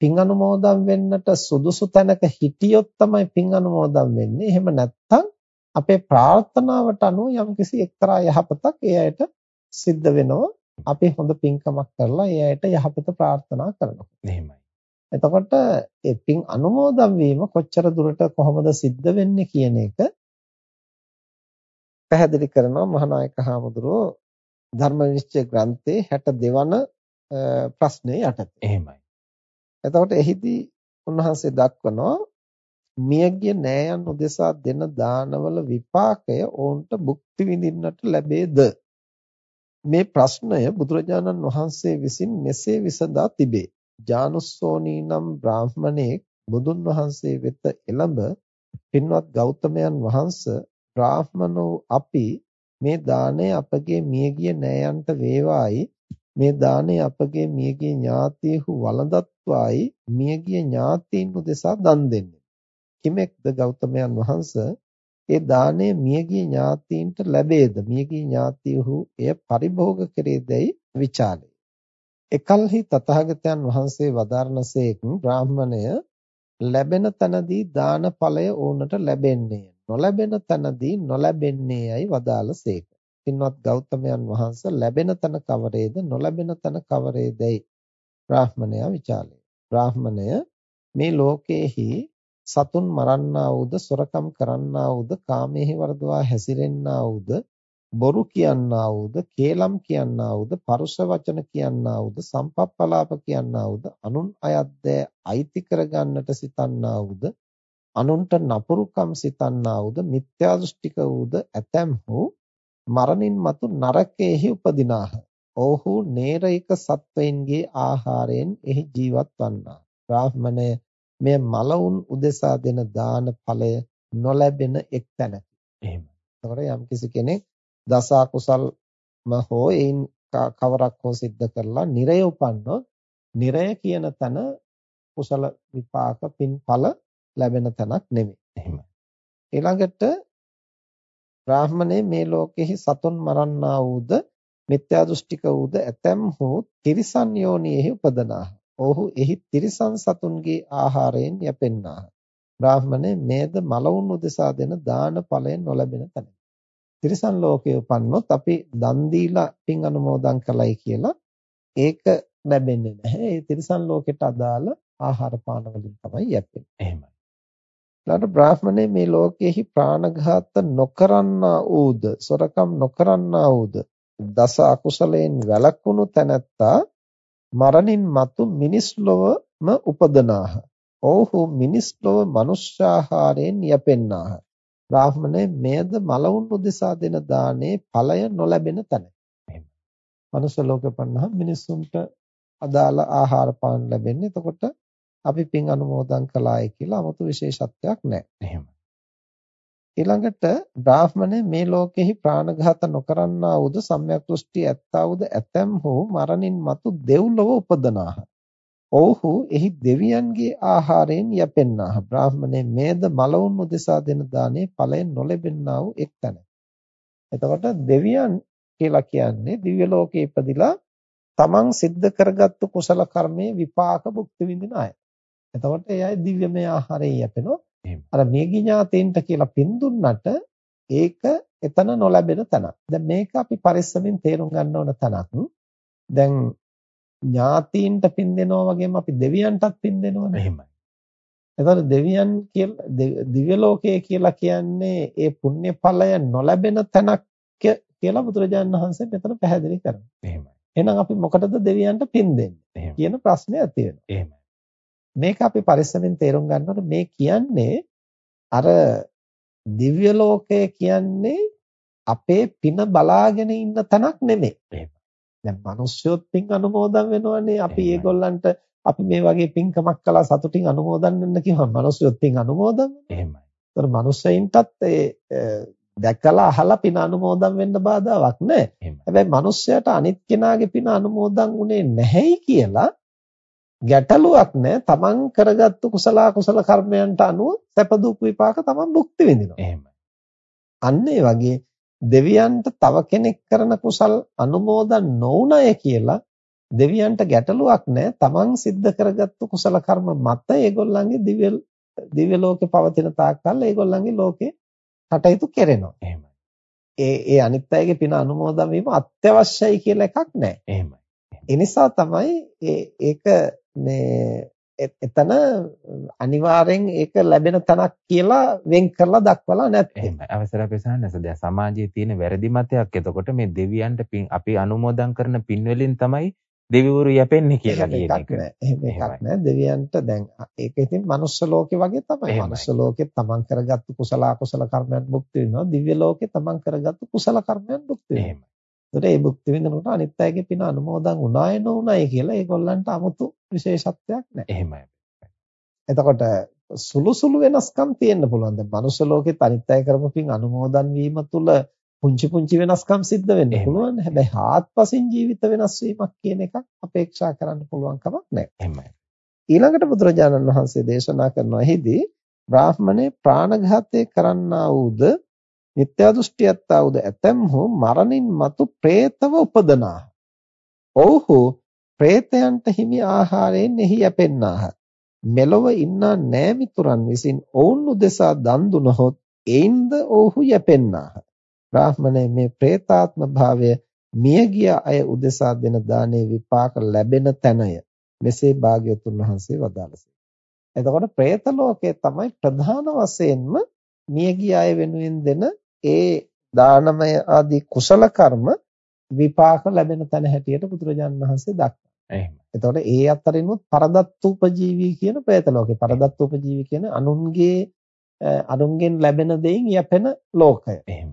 පින් අනුමෝදන් වෙන්නට සුදුසු තැනක හිටියොත් තමයි පින් අනුමෝදන් වෙන්නේ. එහෙම නැත්නම් අපේ ප්‍රාර්ථනාවට අනුව යම්කිසි එක්තරා යහපතක් ඒ අයට සිද්ධ වෙනවා. අපි හොඳ පින්කමක් කරලා ඒ අයට යහපත ප්‍රාර්ථනා කරනවා. එහෙමයි. එතකොට ඒ පින් අනුමෝදන් වීම කොච්චර දුරට කොහොමද සිද්ධ වෙන්නේ කියන එක පැහැදිලි කරනවා මහානායක හාමුදුරුවෝ ධර්ම විනිශ්චය ග්‍රන්ථයේ 62 වන ප්‍රශ්නේ යටතේ. එහෙමයි. එතකොට එහිදී උන්වහන්සේ දක්වනවා මියගිය නෑයන් උදෙසා දෙන දානවල විපාකය ඔවුන්ට භුක්ති විඳින්නට ලැබේද? මේ ප්‍රශ්නය බුදුරජාණන් වහන්සේ විසින් මෙසේ විසඳා තිබේ. ජානුස්සෝනී නම් බ්‍රාහ්මණෙක් බුදුන් වහන්සේ වෙත එළඹ පින්වත් ගෞතමයන් වහන්සේ බ්‍රාහ්මණ වූ අපි මේ දාණය අපගේ මියගිය නෑයන්ට වේවායි මේ දාණය අපගේ මියගිය ඥාතීහු වළඳත්වායි මියගිය ඥාතීන් උදෙසා දන් දෙන්නේ. කිමෙක්ද ගෞතමයන් වහන්සේ ඒ දාණය මියගිය ඥාතීන්ට ලැබේද මියගිය ඥාතීහු එය පරිභෝග කෙරේදයි විචාලේ. එකල්හි තථාගතයන් වහන්සේ වදාරනසේක් බ්‍රාහ්මණය ලැබෙන තනදී දාන ඵලය ඕනට ලැබෙන්නේ නොලැබෙන තනදී නොලැබෙන්නේයයි වදාළසේක. පින්වත් ගෞතමයන් වහන්සේ ලැබෙන තන කවරේද නොලැබෙන තන කවරේදයි බ්‍රාහ්මණයා විචාලේ. බ්‍රාහ්මණය මේ ලෝකයේහි සතුන් මරන්නා වූද සොරකම් කරන්නා වූද කාමයේ වර්ධවා හැසිරෙන්නා වූද බොරු කියන්නා වූද කේලම් කියන්නා වූද පරුෂ වචන කියන්නා වූද සම්පප්පලාප කියන්නා වූද අනුන් අයත් අයිති කරගන්නට සිතන්නා වූද අනුන්ට නපුරුකම් සිතන්නා වූද මිත්‍යා දෘෂ්ටික වූද ඇතැම්හු මරණින් මතු නරකයේහි උපදිනාහ. ඔව්හු නේරයික සත්වයින්ගේ ආහාරයෙන් එහි ජීවත් වන්නා. බ්‍රාහ්මණය මෙය මලවුන් උදෙසා දෙන දාන ඵලය නොලැබෙන එක් තැනකි. එහෙම. එතකොට යම්කිසි කෙනෙක් දස අකුසල්ම හෝ ඒන් කවරක් හෝ සිද්ධ කරලා නිරය උපන්නොත් නිරය කියන තැන කුසල විපාක පින්ඵල ලැබෙන තැනක් නෙමෙයි. එහෙමයි. ඊළඟට බ්‍රාහමණය මේ ලෝකෙහි සතුන් මරන්නා වූද මිත්‍යා දෘෂ්ටික වූද ඇතැම් හෝ තිරිසන් යෝනියෙහි උපදනාහ. ඔහු එහි තිරිසන් සතුන්ගේ ආහාරයෙන් යැපෙන්නාහ. බ්‍රාහමණය මේද මලවුන් උදෙසා දෙන දාන ඵලයෙන් නොලැබෙන තැන. තිරිසන් ලෝකයේ උපන්නොත් අපි දන් දීලා පින් අනුමෝදන් කළයි කියලා ඒක ලැබෙන්නේ නැහැ. ඒ තිරිසන් ලෝකෙට අදාළ ආහාර පාන වලින් තමයි යැපෙන්නේ. එහෙමයි. ඊළඟට බ්‍රාහ්මණය මේ ලෝකයේහි ප්‍රාණඝාත නොකරන්නා වූද, සොරකම් නොකරන්නා වූද, දස අකුසලයෙන් වැළකුණු තැනැත්තා මරණින් මතු මිනිස් ලොවම උපදනාහ. ඔව්හු මිනිස් ලොව මනුෂ්‍යාහාරයෙන් යැපෙන්නාහ. බ්‍රාහ්මණය මෙයද මලවුන් උදෙසා දෙන දානේ ඵලය නොලැබෙන තැන. මනුෂ්‍ය ලෝකෙ පන්නහම මිනිස්සුන්ට අදාළ ආහාර පාන ලැබෙන්නේ. එතකොට අපි පින් අනුමෝදන් කළායි කියලා 아무තු විශේෂත්වයක් නැහැ. එහෙම. ඊළඟට බ්‍රාහ්මණය මේ ලෝකෙහි ප්‍රාණඝාත නොකරන්නා වූද සම්‍යක් දෘෂ්ටි ඇත්තා වූද ඇතැම් හෝ මරණින් මතු දෙව්ලොව උපදනාහ. ඔව්හු එහි දෙවියන්ගේ ආහාරයෙන් යැපෙන්නාහ. බ්‍රාහ්මණය මේද මලවුන් උදෙසා දෙන දානේ ඵලයෙන් නොලැබෙන්නා වූ එක්තැන. එතකොට දෙවියන් කියලා කියන්නේ දිව්‍ය ලෝකේ ඉපදිලා තමන් සිද්ධ කරගත්තු කුසල කර්මයේ විපාක භුක්ති විඳින අය. එතකොට ඒ අය දිව්‍යමය ආහාරයෙන් යැපෙනවා. අර මේගි ඥාතේන්ට කියලා පින් දුන්නට ඒක එතන නොලැබෙන තැනක්. දැන් මේක අපි පරිස්සමින් තේරුම් ගන්න ඕන තැනක්. දැන් ඥාතීන්ට පින් දෙනවා වගේම අපි දෙවියන්ටත් පින් දෙනවනේ. එහෙමයි. එතකොට දෙවියන් කියලා දිව්‍ය ලෝකය කියලා කියන්නේ ඒ පුණ්‍ය ඵලය නොලැබෙන තැනක් කියලා බුදුරජාණන් වහන්සේ මෙතන පැහැදිලි කරනවා. එහෙමයි. එහෙනම් අපි මොකටද දෙවියන්ට පින් දෙන්නේ කියන ප්‍රශ්නේ ඇති වෙනවා. එහෙමයි. මේක අපි පරිස්සමෙන් තේරුම් ගන්නකොට මේ කියන්නේ අර දිව්‍ය ලෝකය කියන්නේ අපේ පින බලාගෙන ඉන්න තැනක් නෙමෙයි. එහෙමයි. දැන් මිනිස්සුත් පින් අනුමෝදන් වෙනවනේ. අපි ඒගොල්ලන්ට අපි මේ වගේ පින්කමක් කළා සතුටින් අනුමෝදන් වෙන්න කිව්වම මිනිස්සුත් පින් අනුමෝදන්. එහෙමයි. ඒතර මිනිස්සෙයින්ටත් ඒ දැකලා අහලා පින අනුමෝදන් වෙන්න බාධාවක් නැහැ. හැබැයි මිනිස්සයාට අනිත් කෙනාගේ පින අනුමෝදන් වුණේ නැහැයි කියලා ගැටලුවක් නැහැ. තමන් කරගත්තු කුසල කුසල කර්මයන්ට අනුව සැප දුක් විපාක තමන් භුක්ති විඳිනවා. එහෙමයි. අන්න ඒ වගේ දෙවියන්ට තව කෙනෙක් කරන කුසල් අනුමෝදන් නොවුණය කියලා දෙවියන්ට ගැටලුවක් නැහැ. තමන් සිද්ධ කරගත්තු කුසල කර්ම මත ඒගොල්ලන්ගේ දිව්‍ය දිව්‍ය ලෝකේ පවතින තාක්කල් ඒගොල්ලන්ගේ ලෝකේ කටයුතු කරනවා. එහෙමයි. ඒ ඒ අනිත් අයගේ පින අනුමෝදන් වීම අත්‍යවශ්‍යයි කියලා එකක් නැහැ. එහෙමයි. ඒ නිසා තමයි ඒක මේ එතන අනිවාර්යෙන් ඒක ලැබෙන තැනක් කියලා වෙන් කරලා දක්වලා නැත්තේ. එහෙමයි. අවසර අපේ සාන්නස දැන් සමාජයේ තියෙන වැරදි මතයක් එතකොට මේ දෙවියන්ට පින් අපි අනුමෝදන් කරන පින් වලින් තමයි දෙවිවරු යැපෙන්නේ කියලා කියන එක. එහෙම එකක් නෑ. දෙවියන්ට දැන් ඒක ඉතින් මනුස්ස ලෝකේ වගේ තමයි. මනුස්ස ලෝකේ තමන් කරගත්තු කුසල අකුසල කර්මයන් භුක්ති විඳිනවා. දිව්‍ය ලෝකේ තමන් කරගත්තු කුසල කර්මයන් භුක්ති විඳිනවා. ඒතර ඒ භුක්ති විඳිනකොට අනිත් අයගේ පින අනුමෝදන් වුණාය නොඋනාය කියලා ඒගොල්ලන්ට 아무තු විශේෂත්වයක් නෑ. එහෙමයි. එතකොට සුළු සුළු වෙනස්කම් තියෙන්න පුළුවන්. දැන් මනුස්ස ලෝකෙත් අනිත් අය කරපු පින් අනුමෝදන් වීම තුළ පුංචි පුංචි වෙනස්කම් සිද්ධ වෙන්න පුළුවන්. හැබැයි හාත්පසින් ජීවිත වෙනස් වීමක් කියන එකක් අපේක්ෂා කරන්න පුළුවන් කමක් නැහැ. එහෙමයි. ඊළඟට බුදුරජාණන් වහන්සේ දේශනා කරනවා එහිදී බ්‍රාහ්මණේ ප්‍රාණඝාතය කරන්නා වූද මිත්‍යා දෘෂ්ටියත්තා වූද ඇතැම්හු මරණින් මතු പ്രേතව උපදනාහ. ඔව්හු പ്രേතයන්ට හිමි ආහාරයෙන් එහි යැපෙන්නාහ. මෙලොව ඉන්නා නෑමිතුරන් විසින් ඔවුන් උදෙසා දන් දුනහොත් එයින්ද ඔව්හු යැපෙන්නාහ. බ්‍රාහ්මණය මේ പ്രേතාත්ම භාවය මියගිය අය උදෙසා දෙන දානේ විපාක ලැබෙන තැනය. මෙසේ භාග්‍යවතුන් වහන්සේ වදාළසේ. එතකොට പ്രേත ලෝකයේ තමයි ප්‍රධාන වශයෙන්ම මියගිය අය වෙනුවෙන් දෙන ඒ දානමය ආදී කුසල කර්ම විපාක ලැබෙන තැන හැටියට බුදුරජාණන් වහන්සේ දක්වනවා. එහෙම. එතකොට ඒ අතරිනුත් පරදත්තූපජීවී කියන പ്രേත ලෝකේ පරදත්තූපජීවී කියන අනුන්ගේ අනුන්ගෙන් ලැබෙන දෙයින් යැපෙන ලෝකය. එහෙම.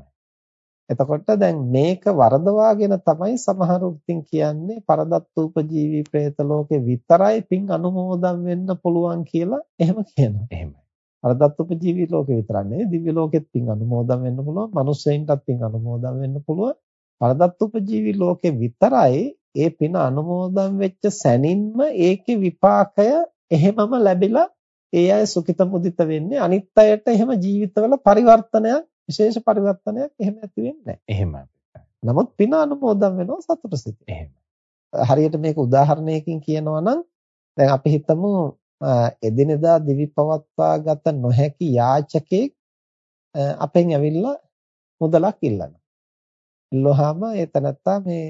එතකොට දැන් මේක වරදවාගෙන තමයි සමහරු ඉතින් කියන්නේ පරදත්තූපජීවී പ്രേත ලෝකේ විතරයි පින් අනුමෝදන් වෙන්න පුළුවන් කියලා එහෙම කියනවා. එහෙමයි. පරදත්තූපජීවී ලෝකේ විතරක් නෙවෙයි දිව්‍ය ලෝකෙත් පින් අනුමෝදන් වෙන්න පුළුවන්. මනුස්සයින්ටත් පින් අනුමෝදන් වෙන්න පුළුවන්. පරදත්තූපජීවී ලෝකේ විතරයි ඒ පින අනුමෝදන් වෙච්ච සැනින්ම ඒකේ විපාකය එහෙමම ලැබිලා ඒ අය සුඛිත මුදිත වෙන්නේ අනිත් අයට එහෙම ජීවිතවල පරිවර්තනයක් විශේෂ පරිවර්තනයක් එහෙම ඇති වෙන්නේ නැහැ. එහෙමයි. නමුත් පින අනුමෝදන් වෙනවා සතුට සිතින්. එහෙමයි. හරියට මේක උදාහරණයකින් කියනවා නම් දැන් අපි හිතමු එදිනෙදා දිවි පවත්වා ගත නොහැකි යාචකෙක් අපෙන් ඇවිල්ලා මුදලක් ඉල්ලනවා. ඉල්ලුවාම ඒ තනත්තා මේ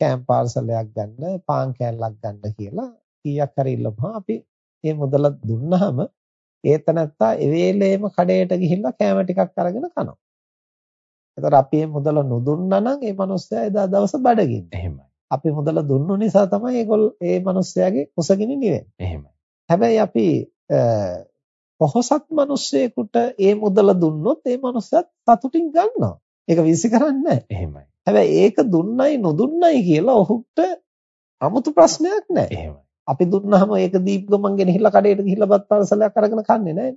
කෑම පාර්සලයක් ගන්න, පාන් කෑල්ලක් ගන්න කියලා කීයක් හරි ඉල්ලුවම අපි මේ මුදල දුන්නාම ඒ තනත්තා ඒ වේලේම කඩේට ගිහිල්ලා කෑම ටිකක් අරගෙන කනවා. එතකොට අපි මේ මුදල නොදුන්නා නම් ඒ මනුස්සයා එදා දවස බඩගින්න. එහෙමයි. අපි මුදල දුන්නු නිසා තමයි ඒගොල්ල ඒ මනුස්සයාගේ කුසගිනි නිවෙන්නේ. එහෙමයි. හැබැයි අපි පොහොසත් මිනිස්සෙකුට ඒ මුදල දුන්නොත් ඒ මනුස්සයත් සතුටින් ගන්නවා. ඒක විශ්ි කරන්නේ එහෙමයි. හැබැයි ඒක දුන්නයි නොදුන්නයි කියලා ඔහුට 아무තු ප්‍රශ්නයක් නැහැ. එහෙමයි. අපි දුන්නාම ඒක දීප් ගමන් ගෙනහිල්ලා කඩේට ගිහිල්ලා බත් පාර්සලයක් අරගෙන කන්නේ නැහැ.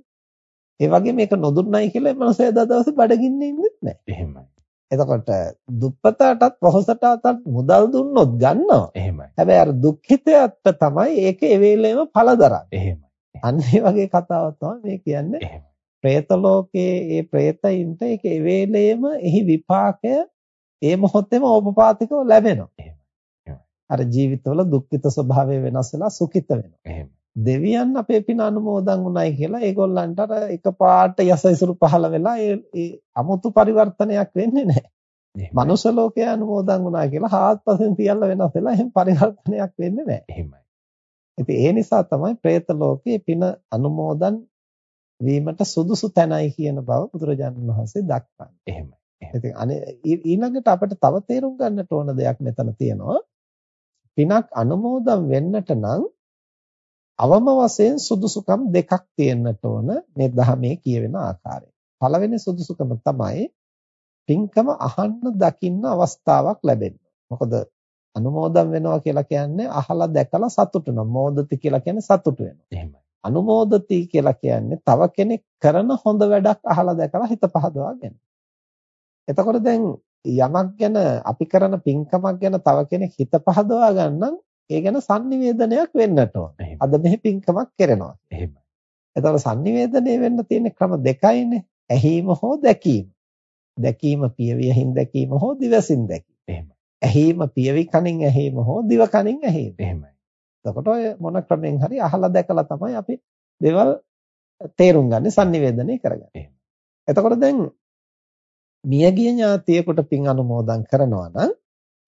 ඒ වගේ මේක නොදුන්නයි කියලා මනුස්සයා එදා දවසේ බඩගින්නේ ඉන්නෙත් නැහැ. එහෙමයි. එතකොට දුප්පතාටත් පොහොසතාටත් මුදල් දුන්නොත් ගන්නවා. එහෙමයි. හැබැයි අර දුක්ඛිතයත්ට තමයි ඒක ඒ වෙලෙම පළදරන්නේ. එහෙමයි. අන්න ඒ වගේ කතාවක් තමයි මේ කියන්නේ. එහෙමයි. പ്രേත ලෝකයේ ඒ പ്രേතයින්ට ඒක ඒ වෙලෙම එහි විපාකය ඒ මොහොතේම ඕපපාතිකව ලැබෙනවා. එහෙමයි. අර ජීවිතවල දුක්ඛිත ස්වභාවය වෙනස් වෙලා සුඛිත වෙනවා. එහෙමයි. දෙවියන් අපේ පින අනුමෝදන් වුණයි කියලා ඒගොල්ලන්ට අර එකපාරට යසයිසුරු පහළ වෙලා ඒ අමුතු පරිවර්තනයක් වෙන්නේ නැහැ. මනුෂ්‍ය ලෝකයේ අනුමෝදන් වුණා කියලා හාත්පසින් සියල්ල වෙනස් වෙලා එහෙම පරිවර්තනයක් වෙන්නේ නැහැ. එහෙමයි. ඉතින් ඒ නිසා තමයි പ്രേත ලෝකයේ පින අනුමෝදන් වීමට සුදුසු තැනයි කියන බව බුදුරජාණන් වහන්සේ දක්වන්නේ. එහෙමයි. ඉතින් අනේ ඊළඟට අපිට තව තේරුම් ගන්නට ඕන දෙයක් මෙතන තියෙනවා. පිනක් අනුමෝදන් වෙන්නට නම් අවම වශයෙන් සුදුසුකම් දෙකක් තියෙන්නට ඕන මේ ධර්මයේ කියවෙන ආකාරයෙන්. පළවෙනි සුදුසුකම තමයි පින්කම අහන්න දකින්න අවස්ථාවක් ලැබෙන්න. මොකද අනුමෝදන් වෙනවා කියලා කියන්නේ අහලා දැකලා සතුටු වෙනවා. මෝදති කියලා කියන්නේ සතුටු වෙනවා. එහෙමයි. අනුමෝදති කියලා කියන්නේ තව කෙනෙක් කරන හොඳ වැඩක් අහලා දැකලා හිත පහදවා ගැනීම. එතකොට දැන් යමක් ගැන අපි කරන පින්කමක් ගැන තව කෙනෙක් හිත පහදවා ගන්නම් ඒ ගැන sannivedanayak වෙන්නට ඕන. අද මෙහි පින්කමක් කරනවා. එහෙමයි. එතකොට sannivedanaya වෙන්න තියෙන ක්‍රම දෙකයිනේ. ඇහිම හෝ දැකීම. දැකීම පියවියෙන් දැකීම හෝ දිවසින් දැකීම. එහෙමයි. ඇහිම පියවි කනින් ඇහිම හෝ දිව කනින් ඇහිම. එහෙමයි. එතකොට ඔය මොන ක්‍රමෙන් හරි අහලා දැකලා තමයි අපි දේවල් තේරුම් ගන්න sannivedanaya කරගන්නේ. එතකොට දැන් මියගිය ඥාතියෙකුට පින් අනුමෝදන් කරනවා නම්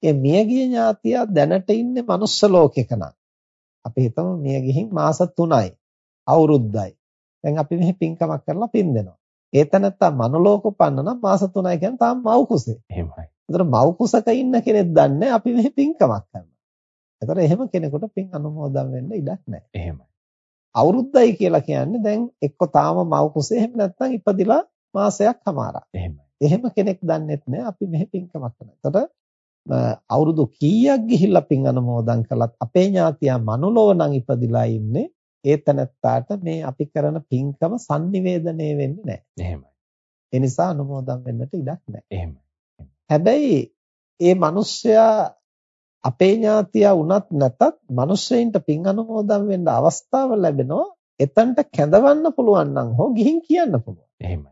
ඒ මියගිය ඥාතියා දැනට ඉන්නේ manuss ලෝකෙක නම්. අපි හිතමු මිය ගිහින් මාස 3යි අවුරුද්දයි. දැන් අපි මෙහි පින්කමක් කරලා පින් දෙනවා ඒ තැනත්තා මනුලෝක උපන්න නම් මාස 3යි කියන්නේ තාම මව් කුසේ. එහෙමයි. ඒතර මව් කුසක ඉන්න කෙනෙක් දන්නේ අපි මෙහි පින්කමක් කරනවා. ඒතර එහෙම කෙනෙකුට පින් අනුමෝදන් වෙන්න ඉඩක් නැහැ. එහෙමයි. අවුරුද්දයි කියලා කියන්නේ දැන් එක්ක තාම මව් කුසේ එහෙම නැත්නම් ඉපදිලා මාසයක් හමාරා. එහෙමයි. එහෙම කෙනෙක් දන්නෙත් නැහැ අපි මෙහි පින්කමක් කරනවා. එතකොට අවුරුදු කීයක් ගිහිල්ලා පින් අනුමෝදන් කළත් අපේ ඥාතියා මනුලොව නම් ඉපදිලා ඉන්නේ ඒ තැනත්තාට මේ අපි කරන පින්කම sannivedanaya වෙන්නේ නැහැ. එහෙමයි. ඒ නිසා අනුමෝදන් වෙන්නට ඉඩක් නැහැ. එහෙමයි. හැබැයි ඒ මිනිස්සයා අපේ ඥාතියා වුණත් නැතත් මිනිස්සෙයින්ට පින් අනුමෝදන් වෙන්න අවස්ථාව ලැබෙනවා. එතනට කැඳවන්න පුළුවන් නම් හෝ ගිහින් කියන්න පුළුවන්. එහෙමයි.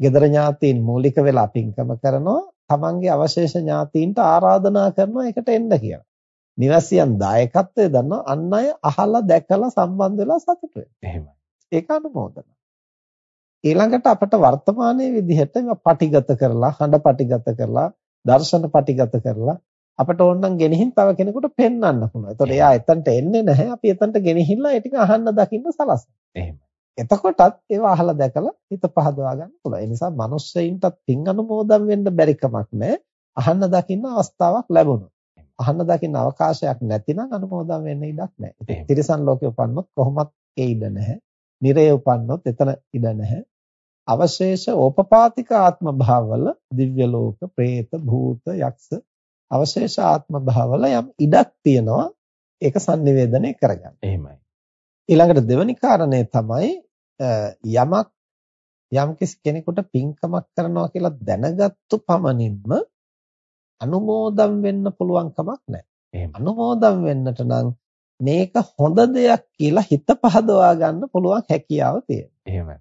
gedara ඥාතීන් මූලික වෙලා පින්කම කරනවා තමන්ගේ අවශේෂ ඥාතීන්ට ආරාධනා කරනවා ඒකට එන්න කියලා. නිවසියන් දායකත්වයේ දන්නවා අන් අය අහලා දැකලා සම්බන්ධ වෙලා සතුටු වෙනවා. එහෙමයි. ඒක අනුමෝදන. ඊළඟට අපට වර්තමානයේ විදිහට පටිගත කරලා හඬ පටිගත කරලා දර්ශන පටිගත කරලා අපට ඕනනම් ගෙනihin තව කෙනෙකුට පෙන්වන්න පුළුවන්. එතකොට එයා එතනට එන්නේ නැහැ. අපි එතනට ගෙනiහිල්ලා ඒ ටික අහන්න දකින්න සලස්නවා. එහෙමයි. එතකොටත් ඒවා අහලා දැකලා හිත පහදවා ගන්න පුළුවන්. ඒ නිසා මිනිස්සෙයින්ටත් පින් අනුමෝදන් වෙන්න බැරි කමක් නැහැ. අහන්න දකින්න අවස්ථාවක් ලැබුණොත්. අහන්න දකින්න අවකාශයක් නැතිනම් අනුමෝදන් වෙන්න ඉඩක් නැහැ. තිරිසන් ලෝකේ උපන්නොත් කොහොමත් ඒ ඉඩ නැහැ. නිරේ උපන්නොත් එතන ඉඩ නැහැ. අවශේෂ ඕපපාතික ආත්ම භාවවල දිව්‍ය ලෝක, പ്രേත, භූත, යක්ෂ අවශේෂ ආත්ම භාවවල යම් ඉඩක් තියෙනවා. ඒක sannivedanaya කරගන්න. එහෙමයි. ඊළඟට දෙවැනි කාරණය තමයි යමක් යම්කිසි කෙනෙකුට පින්කමක් කරනවා කියලා දැනගත්තු පමණින්ම අනුමෝදම් වෙන්න පුළුවන් කමක් නැහැ. අනුමෝදම් වෙන්නට නම් මේක හොඳ දෙයක් කියලා හිත පහදවා ගන්න පුළුවන් හැකියාව තියෙනවා.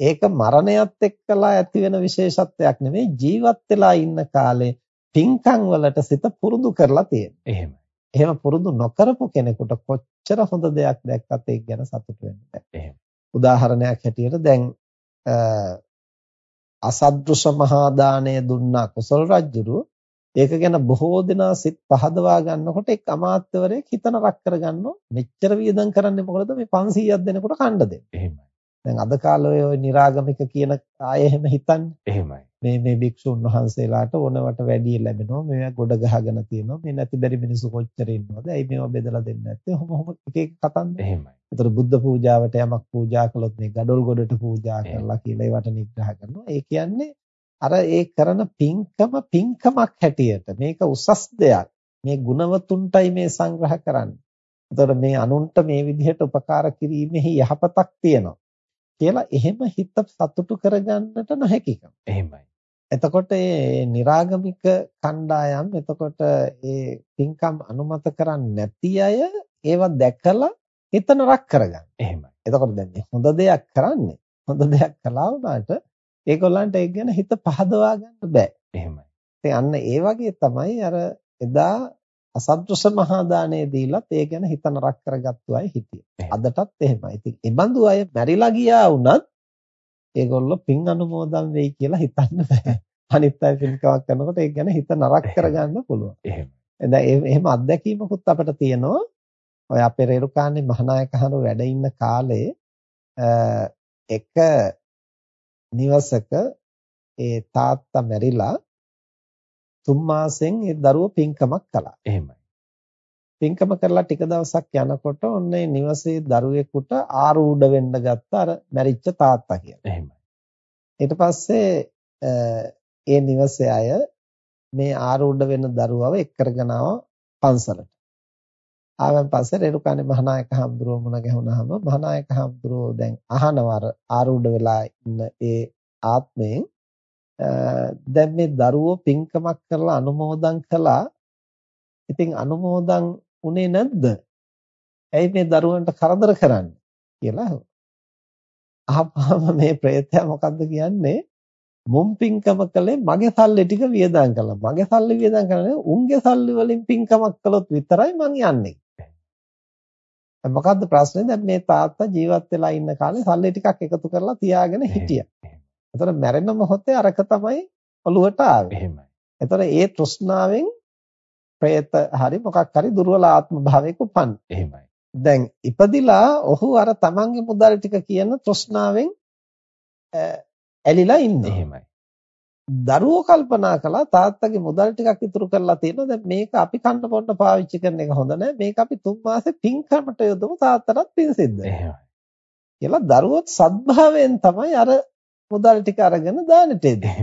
ඒක මරණයත් එක්කලා ඇති වෙන විශේෂත්වයක් නෙමෙයි ජීවත් වෙලා ඉන්න කාලේ පින්කම් වලට සිත පුරුදු කරලා තියෙනවා. එහෙමයි. එහෙම පුරුදු නොකරපු කෙනෙකුට කොච්චර හොඳ දෙයක් දැක්කත් ඒක ගැන සතුටු වෙන්න බෑ. උදාහරණයක් හැටියට දැන් අසද්දෘශ මහා දාණය දුන්නා කුසල රජුරු ඒක ගැන බොහෝ දෙනා සිත් පහදවා ගන්නකොට එක් අමාත්‍යවරයෙක් හිතන රක් කරගන්නවා මෙච්චර වියදම් කරන්නේ මොකටද මේ 500ක් දෙනකොට කණ්ඩ දෙන්න. එහෙමයි. දැන් අද කාලේ ඔය निराගමික කියන ආයෙ එහෙම හිතන්නේ. එහෙමයි. මේ මේ භික්ෂුන් වහන්සේලාට ඕනවට වැඩි ලැබෙනවා. මේවා ගොඩ ගහගෙන තියෙනවා. මේ නැති බැරි මිනිස්සු කොච්චර ඉන්නවද? ඇයි මේවා බෙදලා දෙන්නේ නැත්තේ? ඔහොම ඔහොම එක එක කතන්දර. එහෙමයි. ඒතර බුද්ධ පූජාවට යමක් පූජා කළොත් මේ gadol ගොඩට පූජා කරලා කියලා ඒවට නිග්‍රහ කරනවා. ඒ කියන්නේ අර ඒ කරන පින්කම පින්කමක් හැටියට මේක උසස් දෙයක්. මේ ගුණවතුන්ටයි මේ සංග්‍රහ කරන්නේ. එතකොට මේ අනුන්ට මේ විදිහට උපකාර කිරීමෙහි යහපතක් තියෙනවා. කියලා එහෙම හිත සතුටු කරගන්නට නොහැකිකම. එහෙමයි. එතකොට මේ निराගමික කණ්ඩායම් එතකොට ඒ පින්කම් අනුමත කරන්නේ නැති අය ඒව දැකලා හිතන රක් කරගන්න. එහෙමයි. එතකොට දැන් හොඳ දෙයක් කරන්නේ හොඳ දෙයක් කළා වුණාට ඒගොල්ලන්ට ඒක ගැන හිත පහදවා ගන්න බෑ. එහෙමයි. ඉතින් අන්න ඒ වගේ තමයි අර එදා අසද්දෘස මහා දාණය දීලත් ඒ ගැන හිත නරක කරගත්තු අය හිටියේ. අදටත් එහෙමයි. ඉතින් ඒ බඳු අය මැරිලා ගියා වුණත් ඒගොල්ලෝ පින් අනුමෝදන් වෙයි කියලා හිතන්න බෑ. අනිත් අය පින්කමක් කරනකොට ඒක ගැන හිත නරක කරගන්න පුළුවන්. එහෙම. දැන් එහෙම අත්දැකීමකුත් අපිට තියෙනවා. ඔය අපේ රේරුකාණේ මහානායක හරු වැඩ ඉන්න කාලේ එක නිවසක ඒ තාත්තා මැරිලා තුන් මාසෙන් ඒ දරුවෝ පින්කමක් කළා. එහෙමයි. පින්කම කරලා ටික දවසක් යනකොට ඔන්න නිවසේ දරුවෙකුට ආරූඪ වෙන්න ගත්ත අර මැරිච්ච තාත්තා කියලා. එහෙමයි. ඊට පස්සේ ඒ නිවසේ අය මේ ආරූඪ වෙන දරුවව එක් කරගෙන පන්සලට. ආවන් පස්සේ රේරුකාණේ මහානායක හඳුරෝ මුණ ගැහුණාම මහානායක හඳුරෝ දැන් අහනවර ආරූඪ වෙලා ඉන්න ඒ ආත්මයෙන් දැන් මේ දරුවෝ පින්කමක් කරලා අනුමෝදන් කළා. ඉතින් අනුමෝදන් උනේ නැද්ද? ඇයි මේ දරුවන්ට කරදර කරන්නේ කියලා අහපහම මේ ප්‍රේතයා මොකද්ද කියන්නේ? මුම් පින්කම කළේ මගේ සල්ලි ටික වියදම් කළා. මගේ සල්ලි වියදම් කරන්නේ උන්ගේ සල්ලි වලින් පින්කමක් කළොත් විතරයි මං යන්නේ. මොකද්ද ප්‍රශ්නේ? දැන් මේ තාත්තා ජීවත් වෙලා ඉන්න කාලේ සල්ලි ටිකක් එකතු කරලා තියාගෙන හිටියා. එතකොට මැරෙන මොහොතේ අරක තමයි ඔළුවට ආවේ. එහෙමයි. එතකොට ඒ තෘෂ්ණාවෙන් പ്രേත හරි මොකක් හරි දුර්වල ආත්ම භාවයක උපන්. එහෙමයි. දැන් ඉපදිලා ඔහු අර තමන්ගේ මුදල් ටික කියන තෘෂ්ණාවෙන් ඇලිලා ඉන්නවා. එහෙමයි. දරුවෝ කල්පනා කළා තාත්තගේ මුදල් ටිකක් ඉතුරු කරලා තියෙනවා දැන් මේක අපි කන්න බොන්න පාවිච්චි කරන එක හොඳ නැහැ මේක අපි තුන් මාසේ පින්කමට යොදමු තාත්තටත් පින් සිද්ධ එහෙමයි. කියලා දරුවොත් සද්භාවයෙන් තමයි අර මුදල් ටික අරගෙන දාන්නට එන්නේ.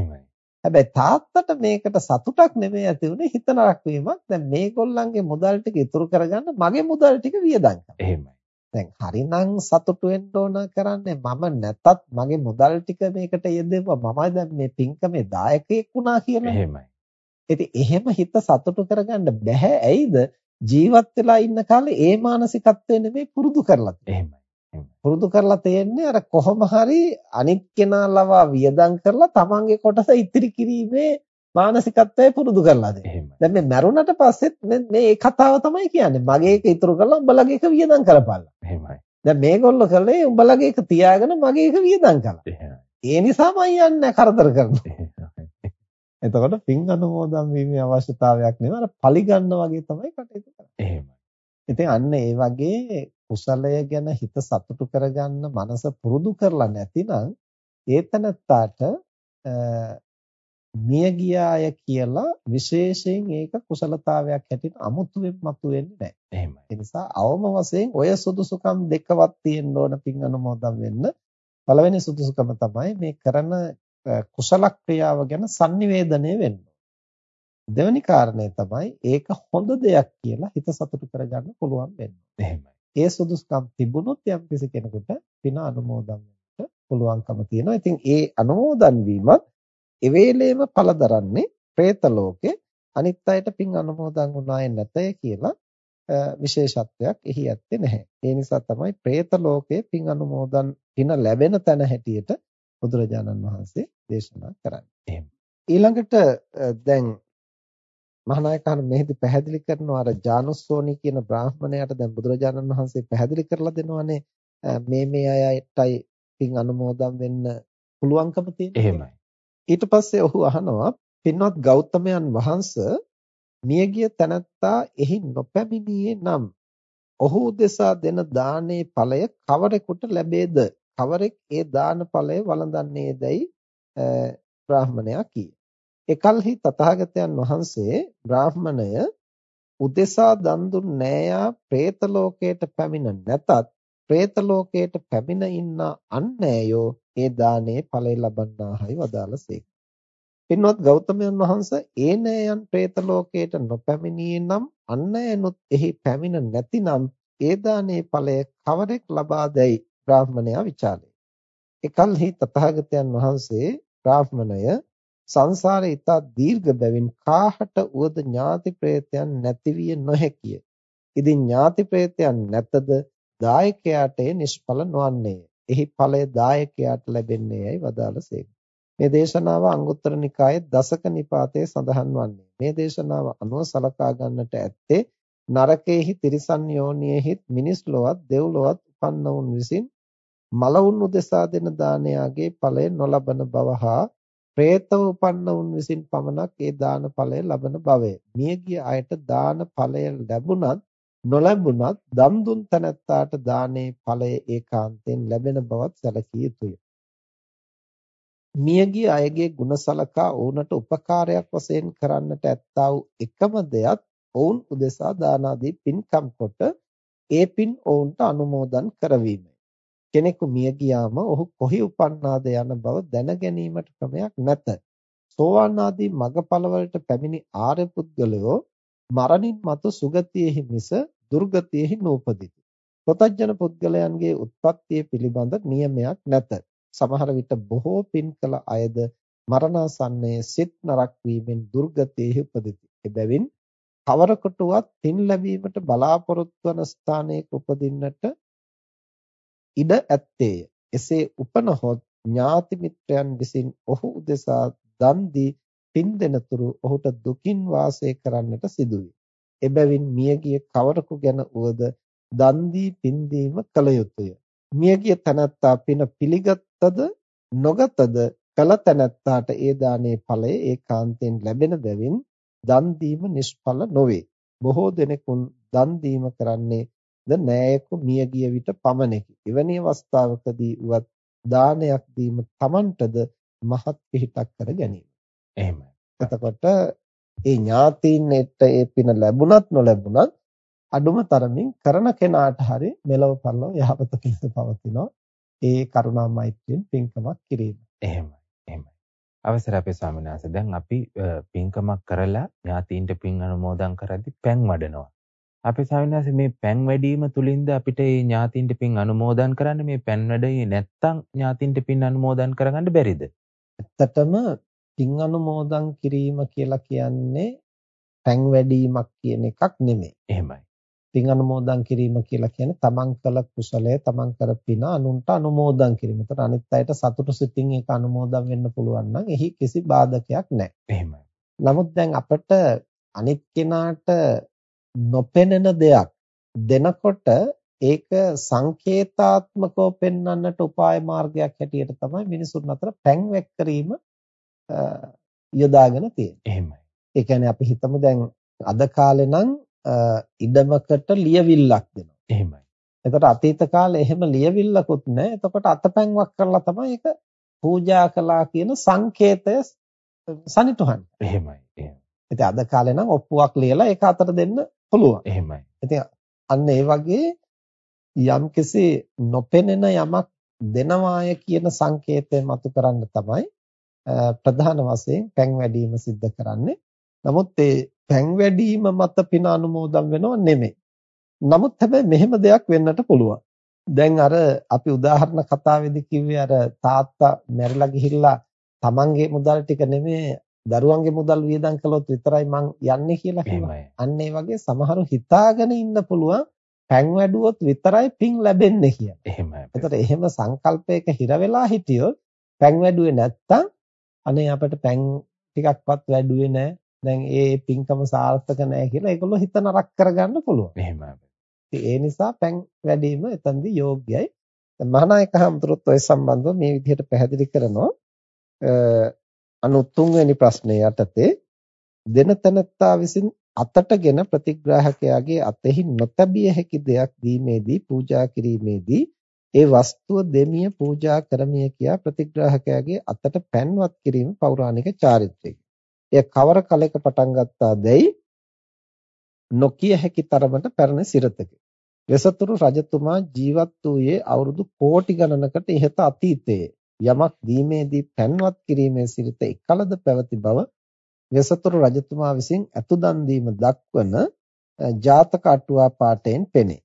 හැබැයි තාත්තට මේකට සතුටක් නෙමෙයි ඇති උනේ හිත නරක වීමක්. දැන් මේගොල්ලන්ගේ මුදල් ටික ඉතුරු කරගන්න මගේ මුදල් ටික වියදම් කරනවා. එහෙමයි. දැන් හරිනම් සතුටු වෙන්න ඕන කරන්නේ මම නැතත් මගේ මුදල් ටික මේකට යෙදෙවුවා. මමයි දැන් මේ පින්කමේ දායකයෙක් වුණා කියලා. එහෙමයි. ඉතින් එහෙම හිත සතුටු කරගන්න බැහැ. ඇයිද? ජීවත් වෙලා ඉන්න කාලේ ඒ මානසිකත්වය නෙමෙයි පුරුදු කරලා එහෙමයි. පුරුදු කරලා තියෙන්නේ අර කොහොම හරි අනිත් කෙනා ලවා වියදම් කරලා තමන්ගේ කොටස ඉතිරි කිරීමේ මානසිකත්වය පුරුදු කරලා දෙන්න. දැන් මේ මැරුණට පස්සෙත් මේ ඒ කතාව තමයි කියන්නේ. මගේ එක ඉතුරු කරලා උඹලගේ එක වියදම් කරපල්ලා. එහෙමයි. දැන් මේගොල්ලෝ කළේ උඹලගේ එක තියාගෙන මගේ එක වියදම් කළා. ඒ නිසාම යන්නේ කරදර කරනවා. එතකොට පින් අනුමෝදන් වීමේ අවශ්‍යතාවයක් නෙවෙයි අර පලිගන්න වගේ තමයි කටයුතු කරන්නේ. එහෙමයි. ඉතින් අන්න ඒ වගේ කුසලය ගැන හිත සතුටු කරගන්න මනස පුරුදු කරලා නැතිනම් ඒතනත්තාට මිය ගියාය කියලා විශේෂයෙන් ඒක කුසලතාවයක් හැටියට අමුතුවෙන් මතුවෙන්නේ නැහැ. එහෙමයි. ඒ නිසා අවම වශයෙන් ඔය සුදුසුකම් දෙකවත් තියෙන්න ඕන පින් අනුමෝදන් වෙන්න. පළවෙනි සුදුසුකම තමයි මේ කරන කුසල ක්‍රියාව ගැන sannivedanaya වෙන්න. දෙවෙනි කාරණය තමයි ඒක හොඳ දෙයක් කියලා හිත සතුටු කරගන්න පුළුවන් වෙන්න. එහෙමයි. ඒ සුදුසුකම් තිබුණොත් යම්කිසි කෙනෙකුට පින අනුමෝදන් වෙන්නට පුළුවන්කම තියෙනවා. ඉතින් ඒ අනුමෝදන් වීමත් ඒ වෙලේම පළදරන්නේ പ്രേත ලෝකේ අනිත් අයට පින් අනුමෝදන් වුණාය නැතය කියලා විශේෂත්වයක් එහි ඇත්තේ නැහැ. ඒ නිසා තමයි പ്രേත ලෝකේ පින් අනුමෝදන් පින ලැබෙන තැන හැටියට බුදුරජාණන් වහන්සේ දේශනා කරන්නේ. එහෙම. ඊළඟට දැන් මහානායකහන් මෙහිදී පැහැදිලි කරනවා අර ජානුස්සෝනි කියන බ්‍රාහ්මණයාට දැන් බුදුරජාණන් වහන්සේ පැහැදිලි කරලා දෙනවානේ මේ මේ අයටයි පින් අනුමෝදන් වෙන්න පුළුවන්කම තියෙනවා. එහෙමයි. ඊට පස්සේ ඔහු අහනවා පින්වත් ගෞතමයන් වහන්සේ මියගිය තැනැත්තා එහි නොපැමිණියේ නම් ඔහු උදෙසා දෙන දානේ ඵලය කවරෙකුට ලැබේද? කවරෙක් ඒ දාන ඵලය වළඳන්නේදයි බ්‍රාහ්මණයා කී. එකල්හි තථාගතයන් වහන්සේ බ්‍රාහ්මණය උදෙසා දන් දුන් නෑයා പ്രേත ලෝකයට පැමිණ නැතත් പ്രേත ලෝකයට පැමිණ ඉන්න අන්නෑයෝ ඒ දානේ ඵලය ලබන්නාහයි වදාළසේක. පින්වත් ගෞතමයන් වහන්සේ ඒ නෑයන් പ്രേත ලෝකයට නොපැමිණියේ නම් අන්නෑනොත් එහි පැමිණ නැතිනම් ඒ දානේ ඵලය කවරෙක් ලබා දෙයි බ්‍රාහ්මණයා විචාලේ. එකල්හි තථාගතයන් වහන්සේ බ්‍රාහ්මණය සංසාරේ ඊට දීර්ඝ බැවින් කාහට උවද ඥාති ප්‍රේතයන් නැතිවිය නොහැකිය. ඉදින් ඥාති ප්‍රේතයන් නැතද දායකයාට නිෂ්ඵල නොවන්නේය. එහි ඵලය දායකයාට ලැබෙන්නේයයි වදාළසේක. මේ දේශනාව අංගුත්තර නිකායේ දසක නිපාතයේ සඳහන් වන්නේ. මේ දේශනාව අනුව සලකා ගන්නට ඇත්තේ නරකයේහි තිරිසන් යෝනියෙහි මිනිස් ලොවත් දෙව්ලොවත් උපන්නවුන් විසින් මලවුන් උදෙසා දෙන දානයාගේ ඵලය නොලබන බව හා പ്രേතව උපන්නවුන් විසින් පමණක් ඒ දාන ඵලය ලබන බවය. මියගිය අයට දාන ඵලය ලැබුණත් නොලැබුණත් දන් දුන් තැනැත්තාට දානේ ඵලය ඒකාන්තයෙන් ලැබෙන බවත් සැලකිය යුතුය. මියගිය අයගේ ගුණ සලකා ඔවුන්ට උපකාරයක් වශයෙන් කරන්නට ඇත්තා වූ එකම දෙයක් ඔවුන් උදෙසා දාන ආදී පින්කම් කොට ඒ පින් ඔවුන්ට අනුමෝදන් කරවීමයි. කෙනෙකු මිය ගියාම ඔහු කොහි උපන්නාද යන බව දැන ගැනීමට ක්‍රමයක් නැත. සෝවාන් ආදී මගපළවලට පැමිණි ආර්ය පුද්ගලයෝ මරණින් මතු සුගතියෙහි මිස දුර්ගතියෙහි නූපදිති. ප්‍රතඥ පුද්ගලයන්ගේ උත්පත්තිය පිළිබඳ නියමයක් නැත. සමහර විට බොහෝ පින් කළ අයද මරණාසන්නයේ සිත් නරක් වීමෙන් දුර්ගතියෙහි උපදිති. එබැවින් කවරකටවත් පින් ලැබීමට බලාපොරොත්තු වන ස්ථානයක උපදින්නට ඉඩ ඇත්තේය. එසේ උපනහොත් ඥාති මිත්‍රයන් විසින් ඔහු උදෙසා දන් දී පින් දෙනතුරු ඔහුට දුකින් වාසය කරන්නට සිදුවේ. එබැවින් මියගිය කවරකු ගැන උවද දන් දී පින් දීම කළ යුතුය. මියගිය තනත්තා පින පිළිගත්තද නොගතද කල තනත්තාට ඒ දානේ ඵලය ඒකාන්තයෙන් ලැබෙන බැවින් දන් දීම නිෂ්ඵල නොවේ. බොහෝ දෙනෙකුන් දන් දීම කරන්නේ ද නෑයෙකු මියගිය විට පමණකි. එවැනි අවස්ථාවකදී උවත් දානයක් දීම Tamanටද මහත් පිහිටක් කර ගැනීම. එහෙමයි. එතකොට ඒ ඥාතීන්ට ඒ පින ලැබුණත් නොලැබුණත් අඩුම තරමින් කරන කෙනාට හරි මෙලව පරලව යහපත පිණිස පවතිනවා. ඒ කරුණා මෛත්‍රියෙන් පින්කමක් කිරීම. එහෙමයි. එහෙමයි. අවසර අපේ ස්වාමීන් වහන්සේ දැන් අපි පින්කමක් කරලා ඥාතීන්ට පින් අනුමෝදන් කරද්දී පෑන් වඩනවා. අපේ ස්වාමීන් වහන්සේ මේ පෑන් වැඩිම තුලින්ද අපිට මේ ඥාතීන්ට පින් අනුමෝදන් කරන්න මේ පෑන් වැඩේ නැත්තම් ඥාතීන්ට පින් අනුමෝදන් කරගන්න බැරිද? ඇත්තටම පින් අනුමෝදන් කිරීම කියලා කියන්නේ පෑන් වැඩිමක් කියන එකක් නෙමෙයි. එහෙමයි. පින් අනුමෝදන් කිරීම කියලා කියන්නේ තමන් කළ කුසලය තමන් කර පින අනුන්ට අනුමෝදන් කිරීම. ඒතර අනිත් අයට සතුටු සිතින් ඒක අනුමෝදන් වෙන්න පුළුවන් නම් එහි කිසි බාධකයක් නැහැ. එහෙමයි. නමුත් දැන් අපිට අනිත් කෙනාට නොපෙනෙන දෙයක් දෙනකොට ඒක සංකේතාත්මකව පෙන්වන්නට උපාය මාර්ගයක් හැටියට තමයි මිනිසුන් අතර පැන් වැක්කරීම යොදාගෙන තියෙන්නේ. එහෙමයි. ඒ කියන්නේ අපි හිතමු දැන් අද කාලේ නම් ඉඩමකට ලියවිල්ලක් දෙනවා. එහෙමයි. එතකොට අතීත කාලේ එහෙම ලියවිල්ලකුත් නැහැ. එතකොට අතපැන්වක් කරලා තමයි ඒක පූජා කළා කියන සංකේතය සනිටුහන්නේ. එහෙමයි. එහෙමයි. ඉතින් අද කාලේ නම් ඔප්පුවක් ලියලා ඒක අතට දෙන්න පුළුවන්. එහෙමයි. ඉතින් අන්න ඒ වගේ යම්කිසි නොපෙනෙන යමක් දෙනවාය කියන සංකේතය මතු කරන්න තමයි ප්‍රධාන වශයෙන් පැන් වැඩිම සිද්ධ කරන්නේ. නමුත් ඒ පැන් වැඩිම මත පින අනුමෝදන් වෙනව නෙමෙයි. නමුත් හැබැයි මෙහෙම දෙයක් වෙන්නට පුළුවන්. දැන් අර අපි උදාහරණ කතාවේදී කිව්වේ අර තාත්තා මැරිලා ගිහිල්ලා තමන්ගේ මුදල් ටික නෙමෙයි දරුවන්ගේ මුදල් වියදම් කළොත් විතරයි මං යන්නේ කියලා කිව්වා. අන්න ඒ වගේ සමහරු හිතාගෙන ඉන්න පුළුවන් පැන් වැඩුවොත් විතරයි පින් ලැබෙන්නේ කියලා. එහෙමයි. එතකොට එහෙම සංකල්පයක හිර වෙලා හිටියොත් පැන් වැඩුවේ නැත්තම් අනේ අපිට පැන් ටිකක්වත් වැඩුවේ නැහැ. දැන් ඒ පින්කම සාර්ථක නැහැ කියලා ඒගොල්ලෝ හිත නරක කරගන්න පුළුවන්. එහෙමයි. ඒ නිසා පැන් වැඩිම එතනදී යෝග්‍යයි. මහානායක හඳුරුත් ඔය සම්බන්ධව මේ විදිහට පැහැදිලි කරනවා. 93 වෙනි ප්‍රශ්නය යටතේ දෙන තැනැත්තා විසින් අතටගෙන ප්‍රතිග්‍රාහකයාගේ අතෙහි නොතැබිය හැකි දෙයක් දීමේදී පූජා කිරීමේදී ඒ වස්තුව දෙමිය පූජා කරමිය කියා ප්‍රතිග්‍රාහකයාගේ අතට පැන්වත් කිරීම පෞරාණික චාරිත්‍රයකි. එය කවර කලයක පටන් ගත්තාදැයි නොකිය හැකි තරමට පැරණි සිරතකි. වෙසතුරු රජතුමා ජීවත් වූයේ අවුරුදු කෝටි ගණනකට ඉහත අතීතයේ. යමක් දීමේදී පැන්වත් කිරීමේ සිරිත එකලද පැවති බව වෙසතුරු රජතුමා විසින් අතුදන් දීම දක්වන ජාතක අටුවා පාඨයෙන් පෙනේ.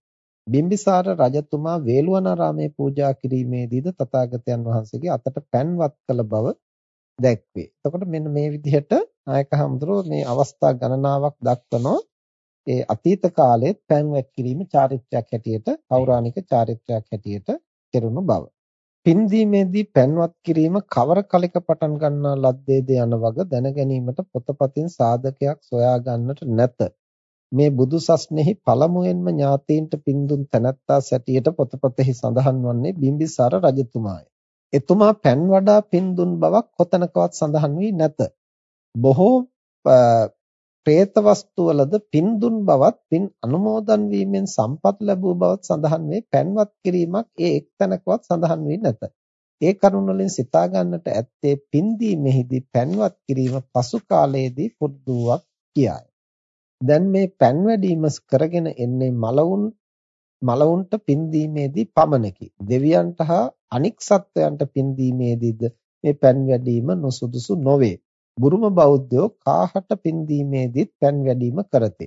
බිම්බිසාර රජතුමා වේළුවනාරාමයේ පූජා කිරීමේදීද තථාගතයන් වහන්සේගේ අතට පැන්වත් කළ බව දැක්වේ. එතකොට මෙන්න මේ විදිහට නායක හඳුරෝ මේ අවස්ථා ගණනාවක් දක්වනවා. ඒ අතීත කාලයේ පැන්වත් කිරීම චාරිත්‍රාක් හැටියට පෞරාණික චාරිත්‍රාක් හැටියට කෙරුණු බව. පින්දීමේදී පැන්වත් කිරීම කවර කලක පටන් ගන්නා ලද්දේද යන වග දැන ගැනීමට පොතපතින් සාධකයක් සොයා ගන්නට නැත. මේ බුදු සස්නෙහි පළමුවෙන්ම ඥාතීන්ට පින්දුන් තැනැත්තා සැටියට පොතපතෙහි සඳහන් වන්නේ බිම්බිසාර රජතුමාය. එතුමා පෑන් වඩා පින්දුන් බවක් කොතනකවත් සඳහන් වී නැත. බොහෝ പ്രേත වස්තුවලද පින් දුන් බවත් පින් අනුමෝදන් වීමෙන් සම්පත් ලැබූ බවත් සඳහන් වේ පෑන්වත් කිරීමක් ඒ එක්තැනකවත් සඳහන් වී නැත. ඒ කරුණ වලින් සිතා ගන්නට ඇත්තේ පින් දීමෙහිදී පෑන්වත් කිරීම පසු කාලයේදී පුරුදුවක් කියාය. දැන් මේ පෑන් වැඩිම කරගෙන එන්නේ මලවුන් මලවුන්ට පින් දීමේදී පමණකි. දෙවියන්ට හා අනික් සත්වයන්ට පින් දීමේදීද මේ පෑන් වැඩිම නොසුදුසු නොවේ. බුරුම බෞද්ධයෝ කාහට පින්දීමේදීත් පෑන් වැඩිම කරති.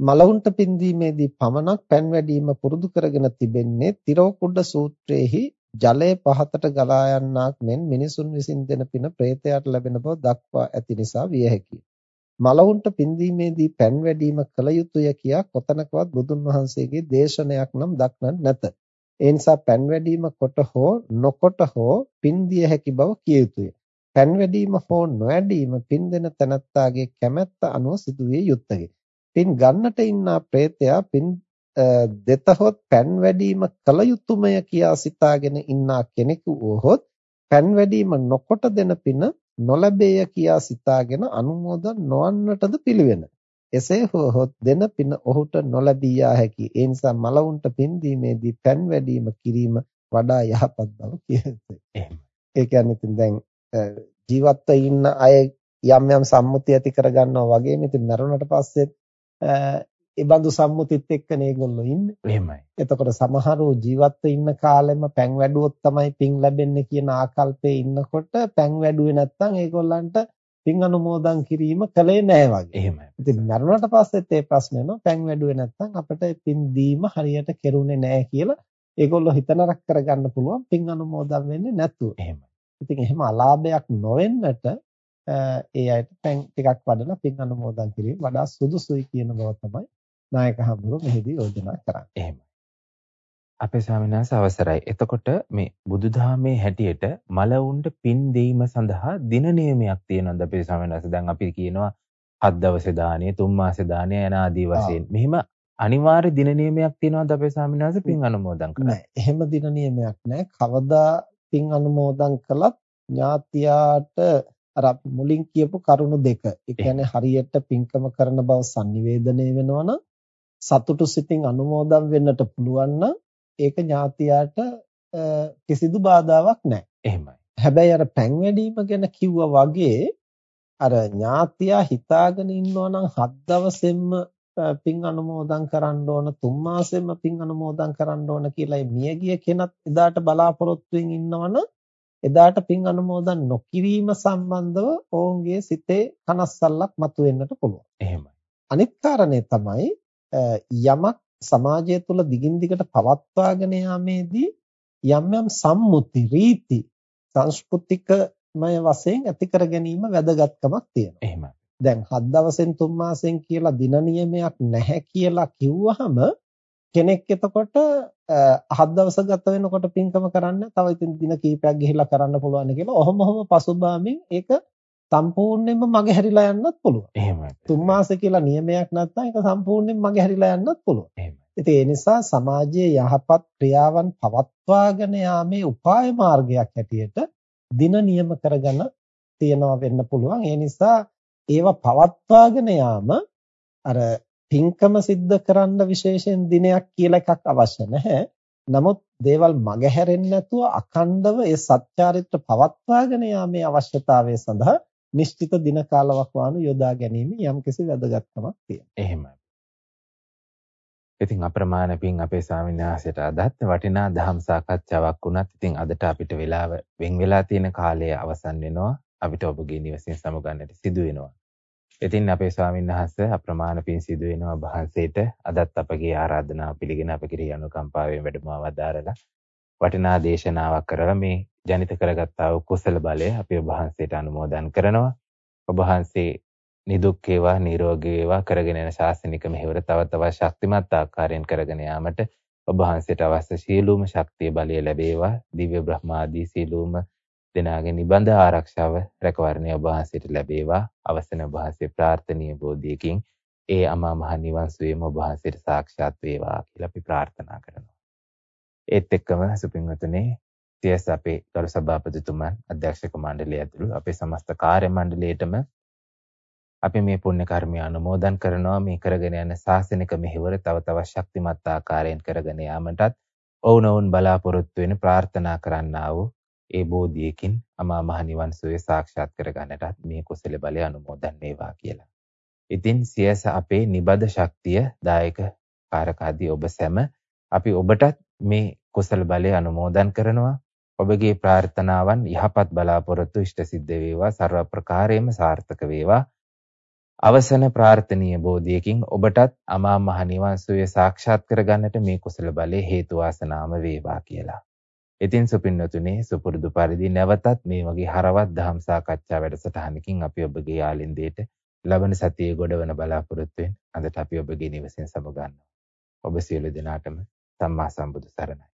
මලවුන්ට පින්දීමේදී පමණක් පෑන් වැඩිම පුරුදු කරගෙන තිබෙන්නේ තිරෝකුඩ සූත්‍රයේහි ජලය පහතට ගලා යන්නක් මෙන් මිනිසුන් විසින් දෙන පින ප්‍රේතයාට ලැබෙන බව දක්වා ඇති නිසා විය හැකිය. මලවුන්ට පින්දීමේදී පෑන් වැඩිම කළ යුතුය කියා කොතනකවත් බුදුන් වහන්සේගේ දේශනයක් නම් දක්නට නැත. ඒ නිසා පෑන් වැඩිම කොට හෝ නොකොට හෝ පින්දිය හැකි බව කිය යුතුය. පෑන් වැඩිම හෝ නොඇඩීම පින් දෙන තැනැත්තාගේ කැමැත්ත අනුව සිදුවිය යුත්තේ. පින් ගන්නට ඉන්නා ප්‍රේතයා පින් දෙතහොත් පෑන් වැඩිම කල යුතුයමය කියා සිතාගෙන ඉන්නා කෙනෙකු වොහොත් පෑන් වැඩිම නොකොට දෙන පින නොලැබේය කියා සිතාගෙන අනුමෝදන් නොවන්නටද පිළිවෙන. එසේ හොහොත් දෙන පින ඔහුට නොලැබී යා හැකියි. ඒ නිසා මලවුන්ට පින් දීමේදී පෑන් වැඩිම කිරීම වඩා යහපත් බව කියතේ. එහෙම. ඒ කියන්නේ ඉතින් දැන් ජීවත්ව ඉන්න අය යම් යම් සම්මුති ඇති කරගන්නවා වගේම ඉතින් මරුණට පස්සෙත් ඒ බඳු සම්මුතිත් එක්කනේ ඒගොල්ලෝ ඉන්නේ. එහෙමයි. එතකොට සමහරව ජීවත්ව ඉන්න කාලෙම පැන් වැඩුවොත් තමයි පින් ලැබෙන්නේ කියන ආකල්පයේ ඉන්නකොට පැන් වැඩුවේ නැත්නම් ඒගොල්ලන්ට පින් අනුමෝදන් කිරීම කලේ නැහැ වගේ. එහෙමයි. ඉතින් මරුණට පස්සෙත් ඒ ප්‍රශ්නේ නෝ පැන් වැඩුවේ නැත්නම් අපිට පින් දීම හරියට කෙරුණේ නැහැ කියලා ඒගොල්ලෝ හිතනරක් කරගන්න පුළුවන් පින් අනුමෝදන් වෙන්නේ නැතුව. එහෙමයි. ඉතින් එහෙම අලාභයක් නොවෙන්නට ඒ අයට පැන් ටිකක් වඩලා පින් අනුමෝදන් කිරීම වඩා සුදුසුයි කියන බව තමයි නායක හඳුරු මෙහිදී යෝජනා කරන්නේ. එහෙමයි. අපේ ස්වාමීන් අවසරයි. එතකොට මේ බුදුදහමේ හැටියට මලවුන්ට පින් දීම සඳහා දින නියමයක් තියෙනවද අපේ ස්වාමීන්? දැන් අපි කියනවා හත් දවසේ දාණය, තුන් මාසේ දාණය යන ආදී වශයෙන්. මෙහිම අනිවාර්ය දින නියමයක් තියෙනවද අපේ ස්වාමීන් වහන්සේ පින් අනුමෝදන් කරන්න? එහෙම දින නියමයක් නෑ. කවදා පින් අනුමෝදන් කළත් ඥාතියාට අර මුලින් කියපු කරුණු දෙක. ඒ කියන්නේ හරියට පින්කම කරන බව sannivedanaya වෙනවනම් සතුටු සිතින් අනුමෝදන් වෙන්නට පුළුවන් නම් ඒක ඥාතියාට කිසිදු බාධාවක් නැහැ. එහෙමයි. හැබැයි අර පැන් වැඩිම ගැන කිව්වා වගේ අර ඥාතියා හිතාගෙන ඉන්නවා නම් හත් දවසෙන්ම පින් අනුමෝදන් කරන්න ඕන තුන් මාසෙම පින් අනුමෝදන් කරන්න ඕන කියලා මියගිය කෙනත් එදාට බලාපොරොත්තුෙන් ඉන්නවනම් එදාට පින් අනුමෝදන් නොකිරීම සම්බන්ධව ඔවුන්ගේ සිතේ කනස්සල්ලක් මතුවෙන්නට පුළුවන්. එහෙමයි. අනිත් කාරණේ තමයි යමක් සමාජය තුළ දිගින් දිගට පවත්වාගෙන යාමේදී යම් යම් සම්මුති රීති සංස්කෘතිකමය වශයෙන් ඇති කර ගැනීම වැදගත්කමක් තියෙනවා. එහෙමයි. දැන් හත් දවසෙන් තුන් මාසෙන් කියලා දින නියමයක් නැහැ කියලා කිව්වහම කෙනෙක් එතකොට හත් දවස ගත වෙනකොට පින්කම කරන්න තව ඉතින් දින කීපයක් ගිහිල්ලා කරන්න පුළුවන් කියලා ඔහොම ඔහොම පසුබාමින් ඒක සම්පූර්ණයෙන්ම මගේ හැරිලා යන්නත් පුළුවන්. එහෙමයි. තුන් මාස කියලා නියමයක් නැත්නම් ඒක සම්පූර්ණයෙන් මගේ හැරිලා යන්නත් පුළුවන්. එහෙමයි. ඉතින් ඒ නිසා සමාජයේ යහපත් ක්‍රියාවන් පවත්වාගෙන යාමේ උපාය මාර්ගයක් හැටියට දින නියම කරගෙන තියනවා වෙන්න පුළුවන්. ඒ නිසා ඒවා පවත්වාගෙන යාම අර පින්කම සිද්ධ කරන්න විශේෂයෙන් දිනයක් කියලා එකක් අවශ්‍ය නැහැ. නමුත් දේවල් මගහැරෙන්නේ නැතුව අඛණ්ඩව ඒ සත්‍යාරිත්‍ර පවත්වාගෙන යාමේ අවශ්‍යතාවය සඳහා නිශ්චිත දින කාලවක් වානු යොදා ගැනීම යම්කිසි වැදගත්කමක් තියෙනවා. එහෙමයි. ඉතින් අප්‍රමාණ පින් අපේ ස්වාමීන් වහන්සේට අදත් වටිනා දහම් සාකච්ඡාවක් වුණත් ඉතින් අදට අපිට වෙලාව වෙන් වෙලා තියෙන කාලය අවසන් වෙනවා. අපිට ඔබගේ නිවසින් සමුගන්නට සිදු වෙනවා. ඉතින් අපේ ස්වාමීන් වහන්සේ අප්‍රමාණ පින් සිදු වෙනවා වහන්සේට අදත් අපගේ ආරාධනාව පිළිගෙන අප කෙරෙහි අනුකම්පාවෙන් වැඩමව වදාරලා වටිනා දේශනාවක් කරලා මේ ජනිත කරගත්තා වූ කුසල බලය අපි ඔබ වහන්සේට අනුමෝදන් කරනවා. ඔබ වහන්සේ නිදුක් වේවා නිරෝගී වේවා කරගෙන යන ශාසනික මෙහෙවර තව තවත් ශක්තිමත් ආකාරයෙන් කරගෙන යාමට ඔබ වහන්සේට අවශ්‍ය සියලුම ශක්තිය බලය ලැබේවා. දිව්‍ය බ්‍රහ්මාදී සියලුම දෙනාගේ නිබඳ ආරක්ෂාව රැකවරණය ඔබ වහන්සේට ලැබේවා. අවසන ඔබ වහන්සේ ප්‍රාර්ථනීය බෝධියකින් ඒ අමා මහ නිවන් සුවේම ඔබ වහන්සේට සාක්ෂාත් වේවා කියලා අපි ප්‍රාර්ථනා කරනවා. ඒත් එක්කම සුපින්වතුනි තියස් අපේ ගරු සභාපතිතුමන් අධ්‍යක්ෂක මණ්ඩලය ඇතුළු අපේ සමස්ත කාර්ය මණ්ඩලයටම අපි මේ පුණ්‍ය කර්මය අනුමෝදන් කරනවා මේ කරගෙන යන ශාසනික මෙහෙවර තව තවත් ශක්තිමත් ආකාරයෙන් කරගෙන යාමටත් ඔවුනොවුන් බලාපොරොත්තු වෙන ප්‍රාර්ථනා කරන්නා වූ ඒ බෝධියකින් අමා මහ නිවන් සුවය සාක්ෂාත් කරගන්නටත් මේ කුසල බලය අනුමෝදන් වේවා කියලා. ඉතින් සියස අපේ නිබද ශක්තිය දායක කාරකාදී ඔබ සැම අපි ඔබටත් මේ කුසල බලය අනුමෝදන් කරනවා. ඔබගේ ප්‍රාර්ථනාවන් යහපත් බලාපොරොත්තු ඉෂ්ට සිද්ධ වේවා ਸਰව ප්‍රකාරයෙන්ම සාර්ථක වේවා. අවසන ප්‍රාර්ථනීය බෝධියකින් ඔබටත් අමා මහ නිවන් සුවය සාක්ෂාත් කරගන්නට මේ කුසල බලය හේතු වාසනාම වේවා කියලා. ඉතින් සුපින්නතුනේ සුපුරුදු පරිදි නැවතත් මේ වගේ හරවත් දහම් සාකච්ඡා වැඩසටහනකින් අපි ඔබගේ යාලින්දේට ලබන සතියේ ගොඩවන බලාපොරොත්තු වෙන අදට අපි ඔබගේ නිවසෙන් සමුගන්නවා. ඔබ සියලු දෙනාටම සම්මා සම්බුදු සරණයි.